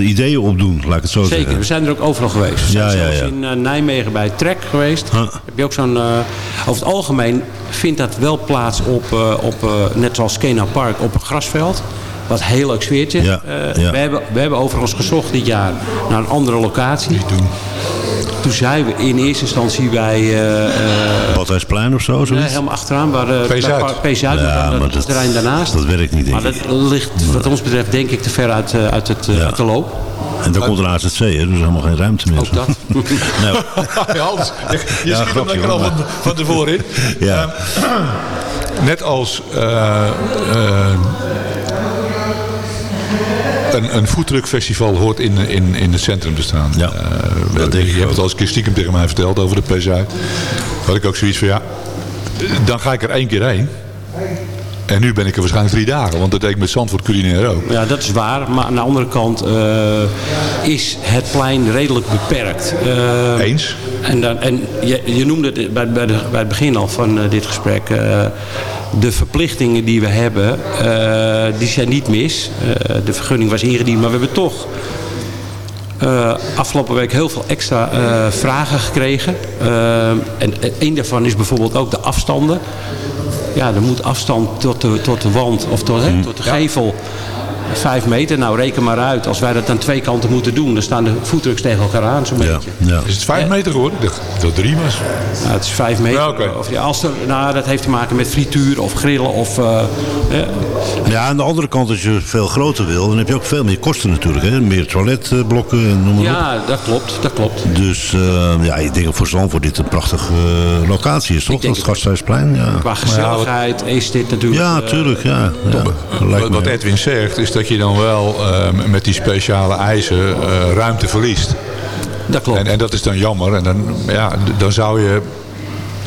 ideeën op doen, laat ik het zo Zeker, zeggen. we zijn er ook overal geweest. We zijn Ja, ja, zelfs ja. in Nijmegen bij Trek geweest. Huh. Heb je ook zo'n... eh, over het algemeen vindt dat wel plaats op, eh, op eh, net zoals Kena Park, op een grasveld. Wat een heel leuk sfeertje. Ja, Eh, ja. We, hebben, we hebben overigens gezocht dit jaar naar een andere locatie. Toen zijn we in eerste instantie bij... eh, eh, Badhuisplein of zo, nee, zoiets? helemaal achteraan, waar, bij P-Zuid. Ja, maar dat- terrein daarnaast. Dat werkt niet, denk maar ik. dat ligt wat ons betreft denk ik te ver uit, eh, uit, het, Ja. uit de loop. En dan komt een AZC, hè, dus helemaal geen ruimte meer. Ook dat. Nou, Hans, je Ja, schiet hem lekker al van, van tevoren in. ja. Net als eh, eh, een, een foodtruckfestival hoort in, in, in het centrum te staan. Ja, we- dat denk ik je hebt het al eens een keer stiekem tegen mij verteld over de PZI. Had ik ook zoiets van ja, dan ga ik er één keer heen. En nu ben ik er waarschijnlijk drie dagen, want dat deed ik met Zandvoort Culinair ook. Ja, dat is waar. Maar aan de andere kant eh, is het plein redelijk beperkt. Eh, Eens? En, dan, en je, je noemde het bij, bij, de, bij het begin al van eh, dit gesprek. de verplichtingen die we hebben, die zijn niet mis. De vergunning was ingediend, maar we hebben toch afgelopen week heel veel extra vragen gekregen. En een daarvan is bijvoorbeeld ook de afstanden. Ja, er moet afstand tot de, tot de wand of tot, hè, tot de gevel vijf meter. Nou, reken maar uit. Als wij dat aan twee kanten moeten doen, dan staan de foodtrucks tegen elkaar aan, zo'n beetje. Ja. Is het vijf meter geworden? Ik dacht dat het drie was. Nou, het is vijf meter. Ja. Of, ja, als er, nou, dat heeft te maken met frituur of grillen. Of, eh, ja. Ja, aan de andere kant, als je veel groter wil, dan heb je ook veel meer kosten natuurlijk. Hè? Meer toiletblokken en noem maar op. ja, dat klopt. Dat klopt. Dus eh, ja, ik denk dat voor Zandvoort dit een prachtige eh, locatie is, toch? Dat Gasthuisplein, ja. Qua gezelligheid is dit natuurlijk... Ja, eh, tuurlijk, ja. ja. Dat lijkt Wat, Edwin zegt, is dat je dan wel eh, met die speciale eisen eh, ruimte verliest. Dat klopt. En, en dat is dan jammer. En dan, ja, dan zou je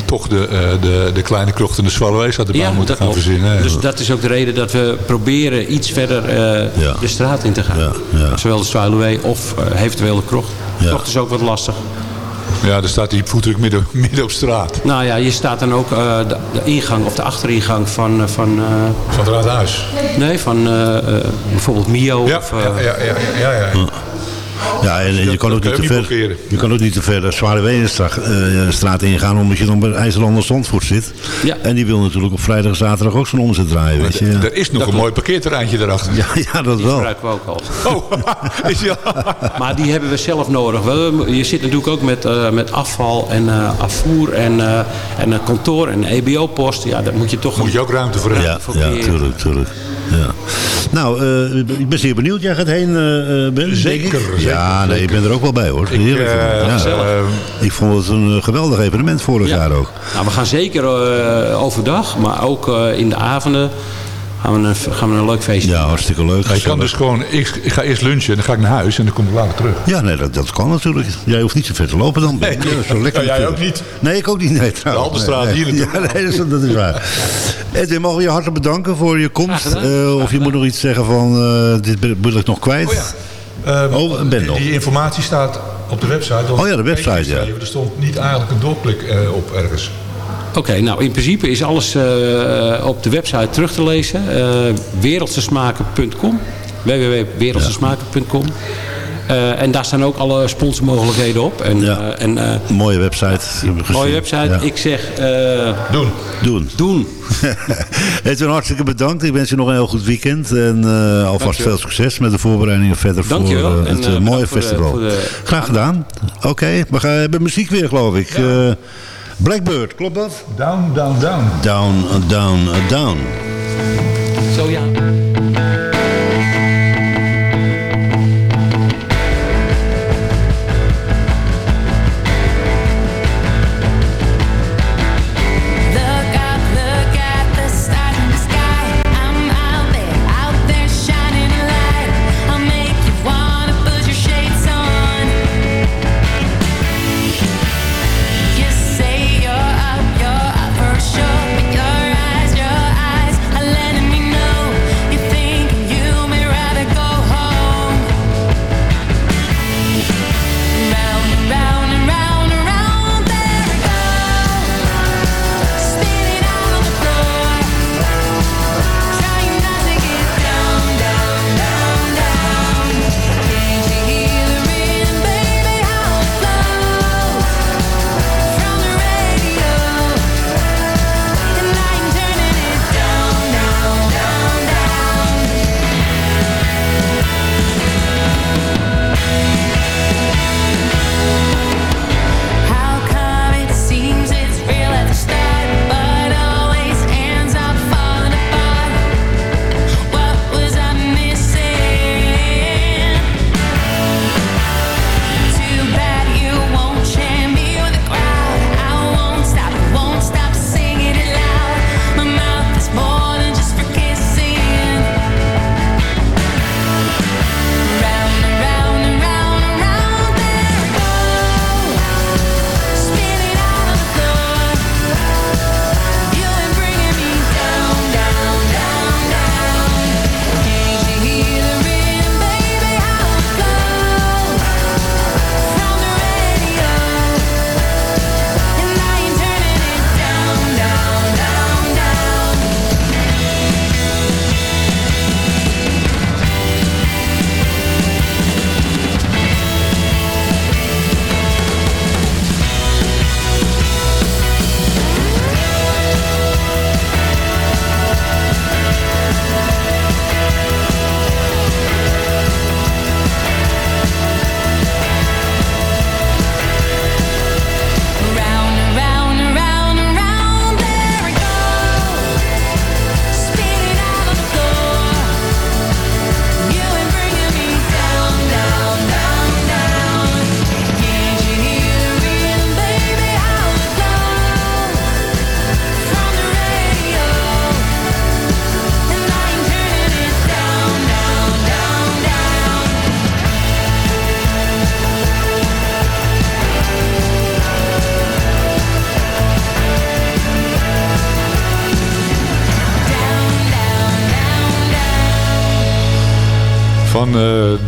toch de, eh, de, de kleine de Swallowees erbij Ja, moeten dat gaan klopt. verzinnen. Dus dat is ook de reden dat we proberen iets verder eh, Ja. de straat in te gaan. Ja, ja. Zowel de Zwaluwe of eh, eventueel de krocht. De Ja. krocht is ook wat lastig. Ja, dan staat die voetdruk midden, midden op straat. Nou ja, je staat dan ook eh, de, de ingang of de achteringang van... eh, van eh, Van het raadhuis. nee, van bijvoorbeeld Mio. Ja, of, ja, ja, ja, ja, ja. Ja, en, en je kan ook niet te ver, je kan ook niet te ver de Zware Wenenstraat straat ingaan, omdat je dan bij IJsselanden Zandvoort zit. Ja. En die wil natuurlijk op vrijdag en zaterdag ook zo'n omzet draaien, weet je. Er is nog een mooi parkeerterreintje daarachter. Ja, ja, dat die wel. gebruiken we ook al. Oh, is ja. Maar die hebben we zelf nodig. We- Je zit natuurlijk ook met, eh, met afval en eh, afvoer en, eh, en een kantoor en een EBO-post. Ja, daar moet je toch... Moet je ook ruimte voor hebben. Ja, ja, tuurlijk, tuurlijk. Ja. Nou, eh, ik ben zeer benieuwd. Jij gaat heen, eh, eh, Ben? Zeker, ik? Ja, nee, ik ben er ook wel bij, hoor. Heerlijk. ja. gezellig. ik vond het een geweldig evenement vorig Ja. jaar ook. Nou, we gaan zeker eh, overdag, maar ook eh, in de avonden gaan we een, gaan we een leuk feestje Ja, hartstikke leuk. Ja, je kan dus gewoon, ik, ik ga eerst lunchen en dan ga ik naar huis en dan kom ik later terug. Ja, nee, dat, dat kan natuurlijk. Jij hoeft niet zo ver te lopen dan. Nee. Ja, dat is wel lekker Ja, jij ook niet. Nee, ik ook niet. Nee, trouwens. Haltestraat, nee, hier nee. naartoe. Ja, nee, dat is, dat is waar. Edwin, mogen we je hartelijk bedanken voor je komst? Eh, of je moet nog iets zeggen van, eh, dit wil- ik nog kwijt? Oh ja. Ehm, Oh, Ben nog. Die informatie staat op de website. Oh ja, de website, ja. Er stond niet eigenlijk een doorklik eh, op ergens. Oké, nou in principe is alles eh, op de website terug te lezen. eh wereldsesmaken.com www.wereldsesmaken.com Eh, En daar staan ook alle sponsormogelijkheden op. En, Ja. eh, en eh, Mooie website. mooie website. Ja. Ik zeg eh, Doen. Doen. doen. Edwin, hartstikke bedankt. Ik wens je nog een heel goed weekend. En eh, alvast veel succes met de voorbereidingen verder voor En, het mooie bedankt voor de- festival. voor de- Graag gedaan. Oké, we gaan hebben muziek weer geloof ik. Eh, Blackbird, klopt dat? Down, down, down. Down, down, down.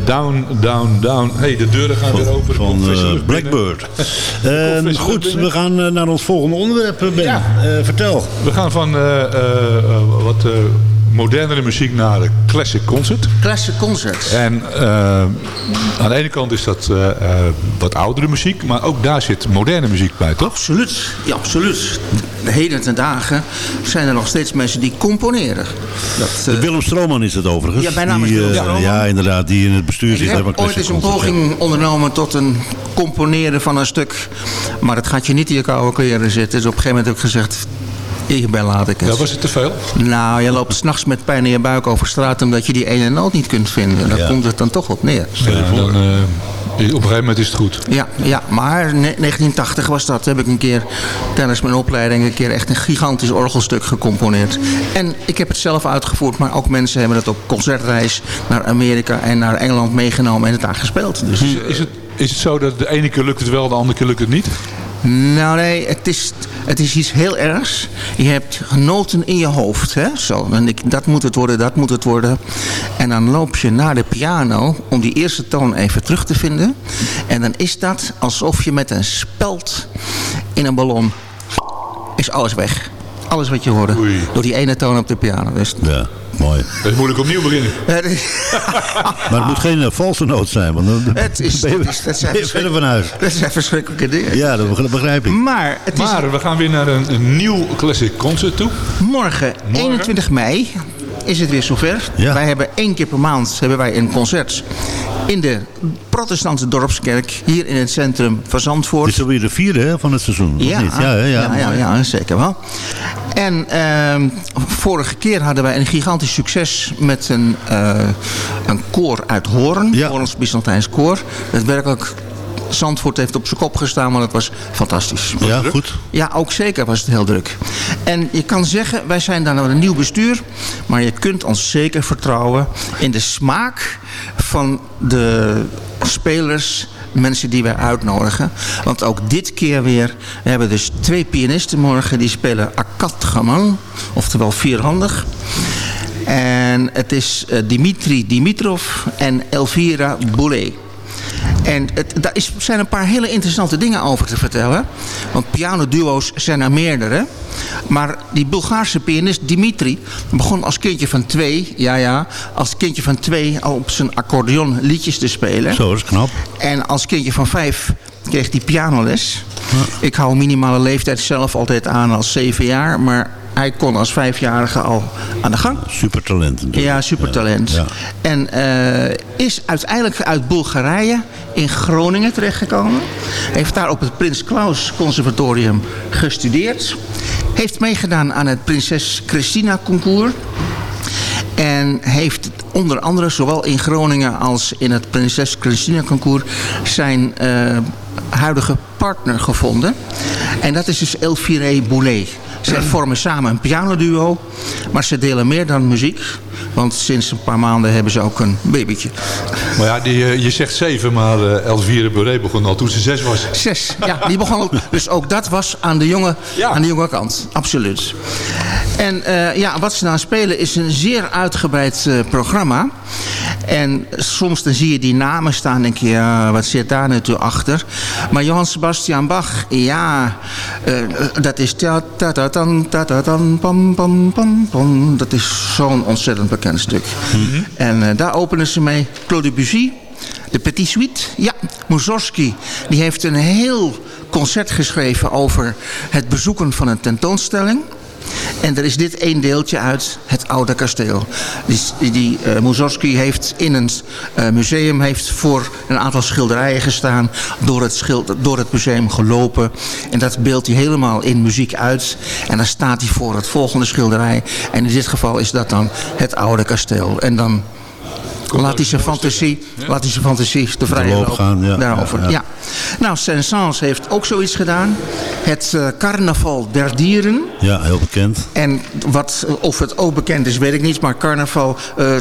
Down, Down, Down. hey, de deuren gaan weer open. Van eh. Blackbird. Frisse goed, we gaan eh, naar ons volgende onderwerp, eh, Ben. Ja. Vertel. We gaan van wat modernere muziek naar de classic concert. Classic concert. En eh, aan de ene kant is dat eh, eh, wat oudere muziek, maar ook daar zit moderne muziek bij, toch? Absoluut, ja, absoluut. De heden ten dagen zijn er nog steeds mensen die componeren. Dat, Willem Stroman is het overigens. Ja, mijn naam is Die, Willem Stroman. Ja, inderdaad, die in het bestuur ik zit. van ooit eens een ja. poging ondernomen tot een componeren van een stuk. Maar het gaat je niet in je koude kleren zitten. Dus op een gegeven moment heb ik gezegd, hierbij laat ik het. Ja, was het te veel? Nou, je loopt s'nachts met pijn in je buik over straat omdat je die ene noot niet kunt vinden. Daar Ja. komt het dan toch op neer. Ja, dan, eh, op een gegeven moment is het goed. Ja, ja, maar ne- 1980 was dat. Heb ik een keer tijdens mijn opleiding een keer echt een gigantisch orgelstuk gecomponeerd. En ik heb het zelf uitgevoerd, maar ook mensen hebben het op concertreis naar Amerika en naar Engeland meegenomen en het daar gespeeld. Dus, Is, is, het, is het zo dat de ene keer lukt het wel, de andere keer lukt het niet? Nou nee, het is, het is iets heel ergs. Je hebt genoten in je hoofd. Hè? Zo, en ik, dat moet het worden, dat moet het worden. En dan loop je naar de piano om die eerste toon even terug te vinden. En dan is dat alsof je met een speld in een ballon... is alles weg. Alles wat je hoorde. Door die ene toon op de piano. Dus, Ja, mooi. Dan moet ik opnieuw beginnen. Maar het moet geen eh, valse noot zijn, want dan Het is, ben je, dat is, dat zijn ben je verder van huis. Dat zijn verschrikkelijke dingen. Ja, dat begrijp- ik. Maar het is Maar we gaan weer naar een, een nieuw classic concert toe. Morgen, 21 mei, is het weer zover. Ja. Wij hebben één keer per maand hebben wij een concert in de protestantse dorpskerk hier in het centrum van Zandvoort. Dit is alweer de vierde hè, van het seizoen, Ja, niet? Ja, ja, ja, ja, ja, zeker wel. En ehm, vorige keer hadden wij een gigantisch succes met een, eh, een koor uit Hoorn. Ja. Hoorns Byzantijns koor. Dat werkelijk Zandvoort heeft op zijn kop gestaan, maar dat was fantastisch. Ja, goed. Ja, ook zeker was het heel druk. En je kan zeggen, wij zijn dan een nieuw bestuur. Maar je kunt ons zeker vertrouwen in de smaak van de spelers mensen die wij uitnodigen. Want ook dit keer weer, we hebben dus twee pianisten morgen die spelen à quatre gamans, oftewel vierhandig. En het is eh, Dimitri Dimitrov en Elvira Boulet. En het, daar is, zijn een paar hele interessante dingen over te vertellen. Want pianoduo's zijn er meerdere. Maar die Bulgaarse pianist Dimitri begon als kindje van twee, ja ja, als kindje van twee al op zijn accordeon liedjes te spelen. Zo, is knap. En als kindje van vijf kreeg hij pianoles. Ik hou minimale leeftijd zelf altijd aan als zeven jaar, maar hij kon als vijfjarige al aan de gang. Supertalent. natuurlijk. Ja, supertalent. Ja. En eh, is uiteindelijk uit Bulgarije in Groningen terechtgekomen. Heeft daar op het Prins Claus Conservatorium gestudeerd. Heeft meegedaan aan het Prinses Christina Concours. En heeft onder andere zowel in Groningen als in het Prinses Christina Concours zijn eh, huidige partner gevonden. En dat is dus Elvire Boulet. Zij vormen samen een pianoduo, maar ze delen meer dan muziek. Want sinds een paar maanden hebben ze ook een babytje. Maar ja, die, eh, je zegt zeven, maar eh Elvire Beuret begon al toen ze zes was. Zes, ja, die begon ook. Dus ook dat was aan de jonge, aan de jonge kant, absoluut. En eh, ja, wat ze nou spelen is een zeer uitgebreid programma. En soms dan zie je die namen staan en denk je, ja, wat zit daar natuurlijk achter? Maar Johann Sebastian Bach, ja, dat is ta ta ta tan ta ta tan pam pam pam pam. Dat is zo'n ontzettend bekend stuk. En eh, daar openen ze mee Claude Debussy. De Petit Suite, ja. Mussorgsky, die heeft een heel concert geschreven over het bezoeken van een tentoonstelling. En er is dit één deeltje uit het oude kasteel. Die, die eh, Mussorgsky heeft in een eh, museum heeft voor een aantal schilderijen gestaan. Door het, door het museum gelopen. En dat beeldt hij helemaal in muziek uit. En dan staat hij voor het volgende schilderij. En in dit geval is dat dan het oude kasteel. En dan laat hij zijn fantasie, laat hij zijn fantasie de vrije loop gaan, ja. daarover. Ja. Nou, Saint-Saëns heeft ook zoiets gedaan. Het eh, carnaval der dieren. Ja, heel bekend. En wat, of het ook bekend is, weet ik niet. Maar carnaval eh,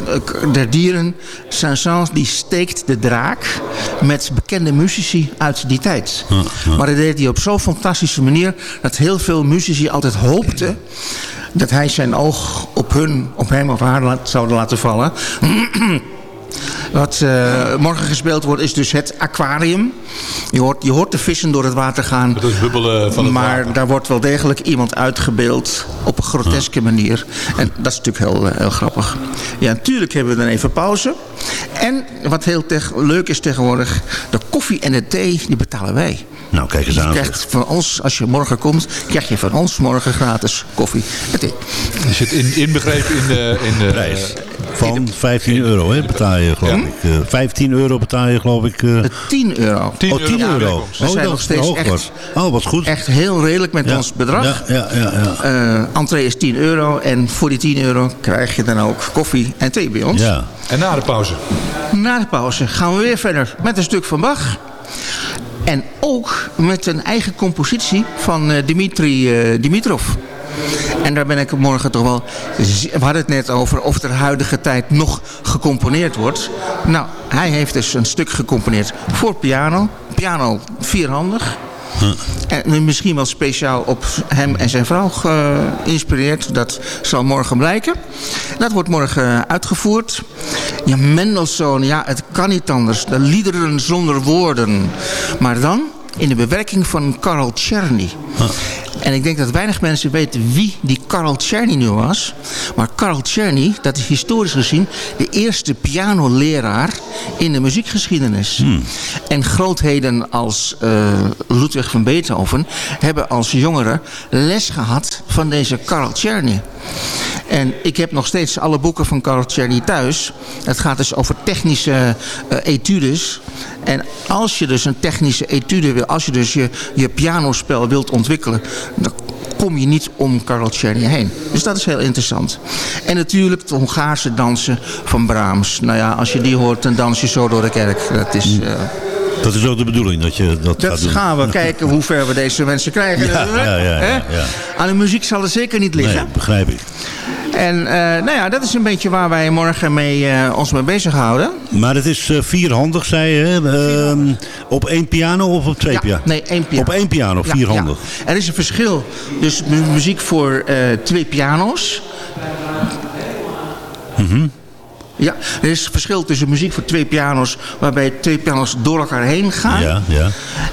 der dieren. Saint-Saëns die steekt de draak met bekende muzici uit die tijd. Maar dat deed hij op zo'n fantastische manier... dat heel veel muzici altijd hoopten... dat hij zijn oog op, hun, op hem of haar laat, zouden laten vallen. Wat eh, morgen gespeeld wordt is dus het aquarium. Je hoort, je hoort de vissen door het water gaan. Dat is bubbelen van het maar water. daar wordt wel degelijk iemand uitgebeeld op een groteske manier. En dat is natuurlijk heel, eh, heel grappig. Ja, natuurlijk hebben we dan even pauze. En wat heel teg- leuk is tegenwoordig, de koffie en de thee, die betalen wij. Nou, kijk eens Je aan. krijgt van ons, als je morgen komt, krijg je van ons morgen gratis koffie en thee. Je zit in, inbegrepen in de, in de Prijs. Van 15 euro hè, betaal je geloof ik. Eh, 15 euro betaal je geloof ik. eh, 10 euro. 10 oh, 10 euro. euro. bijkomst. We Oh, zijn nog steeds hoog echt, was. Oh, wat goed. echt heel redelijk met Ja. ons bedrag. Ja, ja, ja. ja. Eh, entree is 10 euro en voor die 10 euro krijg je dan ook koffie en thee bij ons. ja. En na de pauze. Na de pauze gaan we weer verder met een stuk van Bach. En ook met een eigen compositie van eh, Dimitri eh, Dimitrov. En daar ben ik morgen toch wel... We hadden het net over of er huidige tijd nog gecomponeerd wordt. Nou, hij heeft dus een stuk gecomponeerd voor piano. Piano vierhandig. En misschien wel speciaal op hem en zijn vrouw geïnspireerd. Dat zal morgen blijken. Dat wordt morgen uitgevoerd. Ja, Mendelssohn, ja, het kan niet anders. De liederen zonder woorden. Maar dan in de bewerking van Karl Czerny. En ik denk dat weinig mensen weten wie die Karl Czerny nu was. Maar Karl Czerny, dat is historisch gezien de eerste pianoleraar in de muziekgeschiedenis. En grootheden als eh, Ludwig van Beethoven hebben als jongeren les gehad van deze Karl Czerny. En ik heb nog steeds alle boeken van Karl Czerny thuis. Het gaat dus over technische eh, etudes. En als je dus een technische etude wil, als je dus je, je pianospel wilt ontwikkelen, dan kom je niet om Karl Czerny heen. Dus dat is heel interessant. En natuurlijk de Hongaarse dansen van Brahms. Nou ja, als je die hoort, dan dans je zo door de kerk. Dat is... eh, Dat is ook de bedoeling dat je dat, dat gaat doen. gaan we kijken hoe ver we deze mensen krijgen. Ja, ja. Aan de muziek zal het zeker niet liggen. Nee, begrijp ik. En eh, nou ja, dat is een beetje waar wij morgen mee, eh, ons mee bezighouden. Maar het is eh, vierhandig, zei je. Ehm, op één piano of op twee Ja, piano? nee, één piano. Op één piano, Ja, vierhandig. ja. Er is een verschil. Dus mu- muziek voor twee piano's. Mhm. Ja, er is verschil tussen muziek voor twee piano's... waarbij twee piano's door elkaar heen gaan. Ja, ja.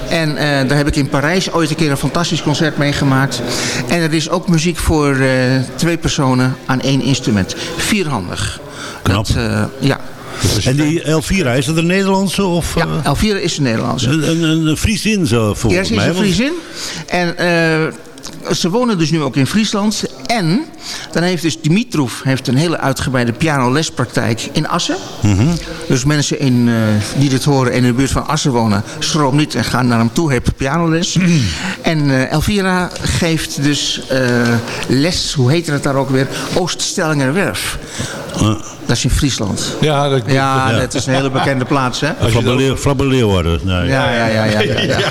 En eh, daar heb ik in Parijs ooit een keer een fantastisch concert meegemaakt. En er is ook muziek voor eh, twee personen aan één instrument. Vierhandig. Knap. Dat, eh, ja. En die Elvira, is dat een Nederlandse? Of, Ja, eh, Elvira is een Nederlandse. een, een, een Friesin zo Ja, volgens ze is mij. een Friesin. En eh, ze wonen dus nu ook in Friesland. En dan heeft dus Dimitrov heeft een hele uitgebreide pianolespraktijk in Assen. Mhm. Dus mensen in, eh, die dit horen en in de buurt van Assen wonen... schroom niet en gaan naar hem toe, heeft pianoles. En eh, Elvira geeft dus eh, les, hoe heet het daar ook weer? Ooststellingerwerf. Dat is in Friesland. Ja, dat, Ja, dat is een hele bekende plaats, hè? Flabbeleeuwarden. Nee. Ja, ja, ja, ja. ja, ja.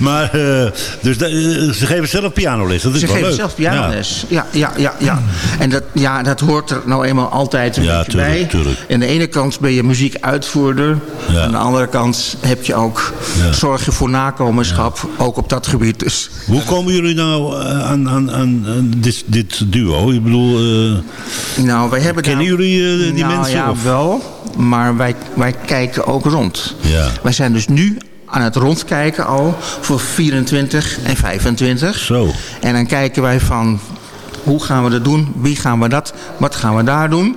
Maar, eh, dus eh, ze geven zelf pianoles. Dat is Ze wel geven leuk. zelf pianoles. Ja, ja, ja. Ja. En dat, ja, dat hoort er nou eenmaal altijd een Ja, beetje tuurlijk, bij. tuurlijk. Aan de ene kant ben je muziekuitvoerder. Ja. Aan de andere kant heb je ook, Ja. zorg je voor nakomenschap. Ook op dat gebied. Dus Hoe komen jullie nou eh, aan, aan, aan, dit, dit duo? Ik bedoel, eh, nou, wij hebben kennen jullie eh, die nou, mensen? Ja, of? wel. Maar wij, wij kijken ook rond. Ja. Wij zijn dus nu aan het rondkijken al voor 24 en 25. Zo. En dan kijken wij van hoe gaan we dat doen? Wie gaan we dat? Wat gaan we daar doen?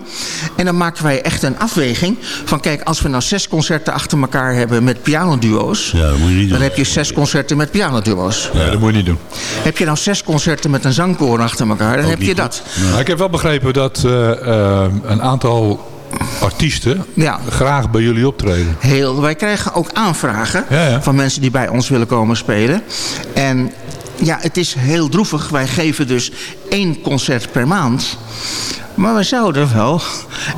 En dan maken wij echt een afweging van kijk, als we nou zes concerten achter elkaar hebben met pianoduo's, Ja, dat moet je niet dan doen. heb je zes concerten met pianoduo's. Ja, dat moet je niet doen. Heb je nou zes concerten met een zangkoor achter elkaar, dan heb je dat. Maar ik heb wel begrepen dat eh, eh, een aantal artiesten Ja. graag bij jullie optreden. Heel, wij krijgen ook aanvragen Ja, ja. van mensen die bij ons willen komen spelen. En ja, het is heel droevig. Wij geven dus één concert per maand. Maar we zouden wel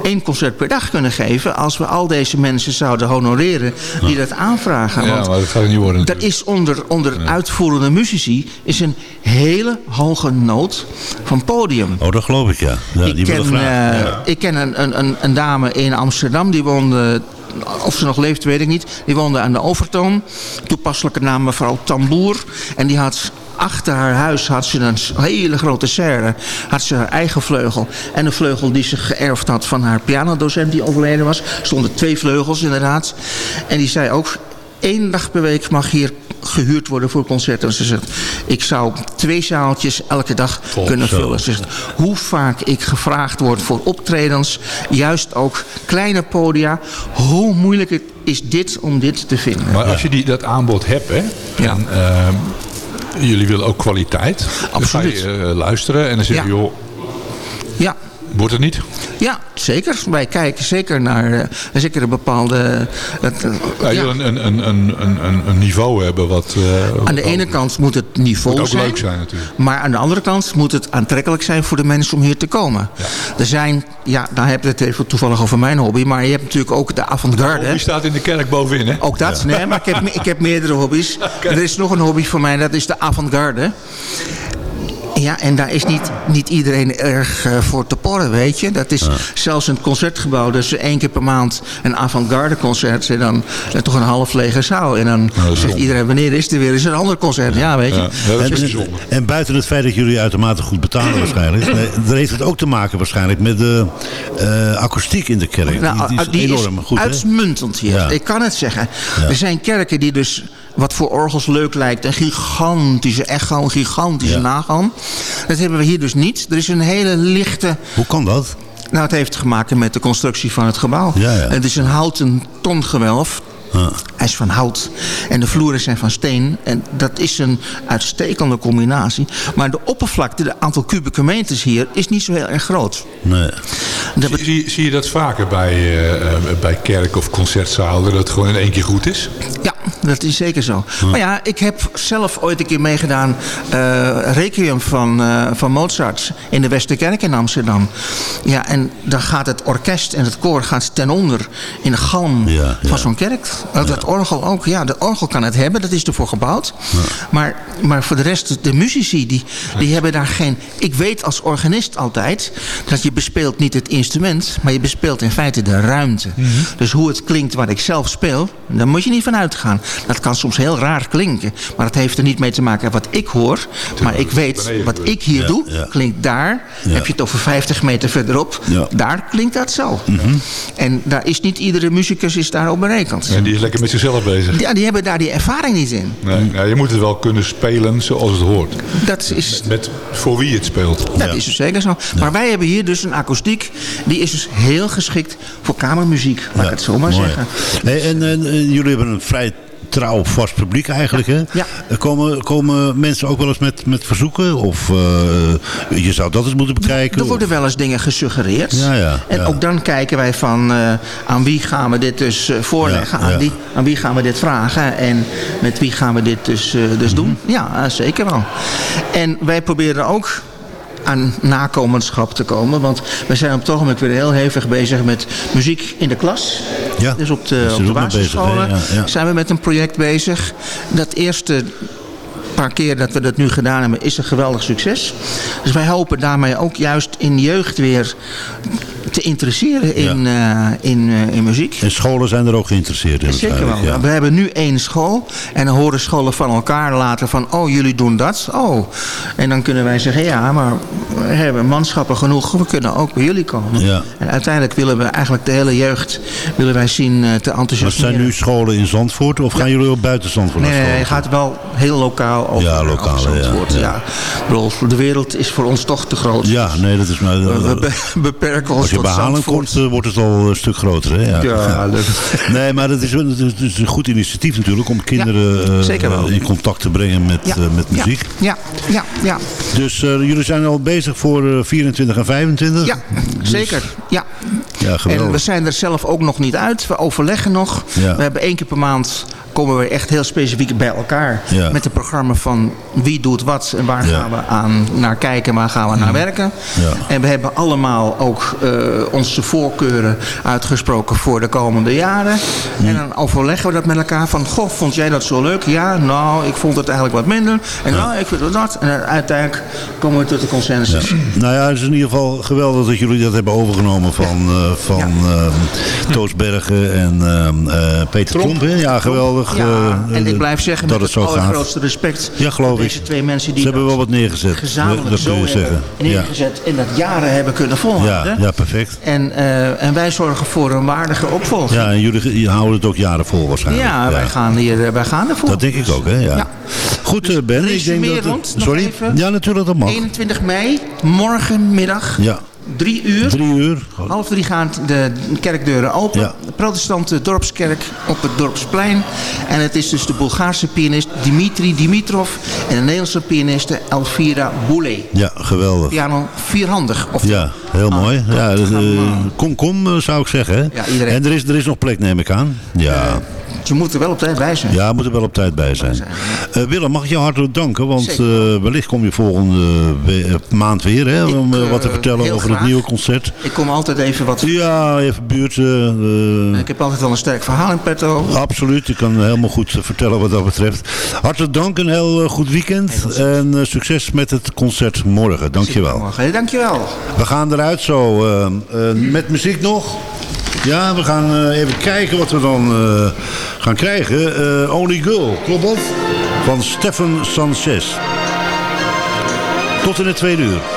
één concert per dag kunnen geven... als we al deze mensen zouden honoreren die dat aanvragen. Ja, Want maar dat gaat niet worden. er is onder, onder uitvoerende muzici is een hele hoge nood van podium. Oh, dat geloof ik, ja. ja die ik, ken, eh, ja. ik ken een, een, een, een dame in Amsterdam, die woonde, of ze nog leeft weet ik niet, die woonde aan de Overtoom. Toepasselijke naam mevrouw Tamboer. En die had achter haar huis had ze een hele grote serre. Had ze haar eigen vleugel. En een vleugel die ze geërfd had van haar pianodocent die overleden was. Er stonden twee vleugels inderdaad. En die zei ook, één dag per week mag hier gehuurd worden voor concerten. Ze zegt, ik zou twee zaaltjes elke dag kunnen vullen. Ze zegt, hoe vaak ik gevraagd word voor optredens, juist ook kleine podia, hoe moeilijk het is dit om dit te vinden. Maar als je die, dat aanbod hebt, hè, en ehm, jullie willen ook kwaliteit. Absoluut. Dan ga je eh, luisteren en dan zeg je, Ja. joh, Ja. Wordt het niet? Ja, zeker. Wij kijken zeker naar eh, zeker een bepaalde... eh, Ja, je ja. een, een, een, een, een, een niveau hebben wat... Aan de ene kant moet het niveau Moet ook zijn. leuk zijn natuurlijk. Maar aan de andere kant moet het aantrekkelijk zijn voor de mensen om hier te komen. Er zijn, ja, dan heb je het even toevallig over mijn hobby. Maar je hebt natuurlijk ook de avant-garde. Die staat in de kerk bovenin, hè? Ook dat, nee, maar ik heb, ik heb meerdere hobby's. Er is nog een hobby voor mij, dat is de avant-garde. Ja, en daar is niet, niet iedereen erg eh, voor te porren, weet je. Dat is zelfs een concertgebouw. Dus één keer per maand een avant-garde concert. En dan eh, toch een half lege zaal. En dan zegt iedereen, wanneer is er weer eens een ander concert? Ja, weet je. en, en buiten het feit dat jullie uitermate goed betalen waarschijnlijk. Er heeft het ook te maken waarschijnlijk met de eh, akoestiek in de kerk. Nou, die, die die is is enorm goed. hè? uitmuntend hier. Ja. Ik kan het zeggen. Ja. Er zijn kerken die dus wat voor orgels leuk lijkt. Een gigantische echo, een gigantische nagalm. Dat hebben we hier dus niet. Er is een hele lichte... Hoe kan dat? Nou, het heeft te maken met de constructie van het gebouw. Ja, ja. Het is een houten tongewelf. Hij is van hout. En de vloeren zijn van steen. En dat is een uitstekende combinatie. Maar de oppervlakte, de aantal kubieke meters hier, is niet zo heel erg groot. Nee. Zie, zie, zie je dat vaker bij, eh, eh, bij kerk of concertzalen, dat het gewoon in één keer goed is? Ja, dat is zeker zo. Maar ja, ik heb zelf ooit een keer meegedaan... eh Requiem van, eh, van Mozart in de Westerkerk in Amsterdam. Ja, en dan gaat het orkest en het koor gaat ten onder... in de galm van zo'n kerk. Uh, Dat orgel ook, ja, de orgel kan het hebben. Dat is ervoor gebouwd. Maar, maar voor de rest, de muzici, die, die hebben daar geen... Ik weet als organist altijd... dat je bespeelt niet het instrument... maar je bespeelt in feite de ruimte. Dus hoe het klinkt wat ik zelf speel... daar moet je niet van uitgaan. Dat kan soms heel raar klinken. Maar dat heeft er niet mee te maken wat ik hoor. Maar ik weet, wat ik hier Ja, doe, ja. klinkt daar. Heb je het over 50 meter verderop. Daar klinkt dat zo. Mhm. En daar is niet iedere muzikus is daarop berekend. En die is lekker met zichzelf bezig. Ja, die hebben daar die ervaring niet in. Nee, nee, je moet het wel kunnen spelen zoals het hoort. Dat is... Met, voor wie het speelt. Dat is dus zeker zo. Maar wij hebben hier dus een akoestiek. Die is dus heel geschikt voor kamermuziek. Laat ik het zo maar Mooi. zeggen. En, en, en jullie hebben een vrij trouw vast publiek eigenlijk. Hè? Ja. Er Komen, komen mensen ook wel eens met, met verzoeken? Of eh, je zou dat eens moeten bekijken? Er worden wel eens dingen gesuggereerd. Ja, ja, en ja. ook dan kijken wij van eh, aan wie gaan we dit dus eh, voorleggen. Ja, aan, ja. die, aan wie gaan we dit vragen. En met wie gaan we dit dus, eh, dus doen. Mhm. Ja, eh, zeker wel. En wij proberen ook aan nakomenschap te komen. Want wij zijn op het ogenblik weer heel hevig bezig met muziek in de klas. Ja, Dus op de, op de bezig, hè? basisscholen Ja, ja. zijn we met een project bezig. Dat eerste paar keer dat we dat nu gedaan hebben, is een geweldig succes. Dus wij hopen daarmee ook juist in jeugd weer te interesseren in, eh, in, eh, in muziek. En scholen zijn er ook geïnteresseerd in. Zeker wel. waarschijnlijk, We hebben nu één school. En dan horen scholen van elkaar later van... oh, jullie doen dat? Oh. En dan kunnen wij zeggen... ja, maar we hebben manschappen genoeg. We kunnen ook bij jullie komen. Ja. En uiteindelijk willen we eigenlijk de hele jeugd... willen wij zien eh, te Maar enthousiasmeren. zijn nu scholen in Zandvoort of gaan jullie ook buiten Zandvoort Nee, naar school? nee, gaat wel heel lokaal over, Ja, lokaal, over ja, Zandvoort. ja. Ja. Bedoel, de wereld is voor ons toch te groot. Ja, nee, dat is maar... We, we be- beperken ons tot bij Haarlem komt, eh, wordt het al een stuk groter. Hè? Ja. Ja, Nee, maar dat is, wel- het is- het is een goed initiatief natuurlijk om kinderen eh, zeker wel. in contact te brengen met, Ja, eh, met ja, muziek. Ja, ja, ja. Dus eh, jullie zijn al bezig voor eh, 24 en 25? Ja, zeker. Ja. Ja, geweldig. En we zijn er zelf ook nog niet uit. We overleggen nog. Ja. We hebben één keer per maand komen we echt heel specifiek bij elkaar. Ja. Met een programma van wie doet wat en waar Ja. Mhm. gaan we aan naar kijken, waar gaan we naar werken. Ja. En we hebben allemaal ook eh, onze voorkeuren uitgesproken voor de komende jaren. En dan overleggen we dat met elkaar van, goh, vond jij dat zo leuk? Ja, nou, ik vond het eigenlijk wat minder. En nou, ik vind het dat. En uiteindelijk komen we tot de consensus. Nou ja, het is in ieder geval geweldig dat jullie dat hebben overgenomen van, eh, eh, van ehm, Toos Bergen en ehm, eh, Peter Tromp. Ja, geweldig. Ja, eh, en ik eh, blijf zeggen dat met het het zo gaat. allergrootste respect. Ja, geloof Deze ik. twee mensen die Ze hebben wel wat neergezet. gezamenlijk dat zo hebben zeggen. Ja. neergezet en dat jaren hebben kunnen volhouden. Ja, ja, En, eh, en wij zorgen voor een waardige opvolging. Ja, en jullie houden het ook jaren vol waarschijnlijk. Ja, wij gaan hier eh, wij gaan ervoor. Dat denk ik ook, hè? Ja. Ja. Goed, eh, Ben. Ik denk dat... Sorry? Ja, natuurlijk, dat mag. 21 mei, morgenmiddag, Ja, drie uur. drie uur. Half drie gaan de kerkdeuren open. Ja. De protestante dorpskerk op het dorpsplein. En het is dus de Bulgaarse pianist Dimitri Dimitrov en de Nederlandse pianiste Elvira Boulet. Ja, geweldig. Piano vierhandig. Of Ja, heel mooi. Ja, dus, eh, kom, kom, eh, zou ik zeggen. Ja, iedereen. En er is, er is nog plek, neem ik aan. Ja. Je moet er wel op tijd bij zijn. Ja, moet er wel op tijd bij zijn. Eh, Willem, mag ik je hartelijk danken? Want eh, wellicht kom je volgende we- eh, maand weer hè, om wat te vertellen over het nieuwe concert. Ik kom altijd even wat... Ja, even buurt. Ik heb altijd wel een sterk verhaal in petto. Absoluut, je kan helemaal goed vertellen wat dat betreft. Hartelijk dank, een heel goed weekend. En succes met het concert morgen. Dankjewel. Dankjewel. We gaan eruit zo. met muziek nog. Ja, we gaan eh, even kijken wat we dan eh, gaan krijgen. Eh, Only Girl, klopt dat? Van Stefan Sanchez. Tot in het tweede uur.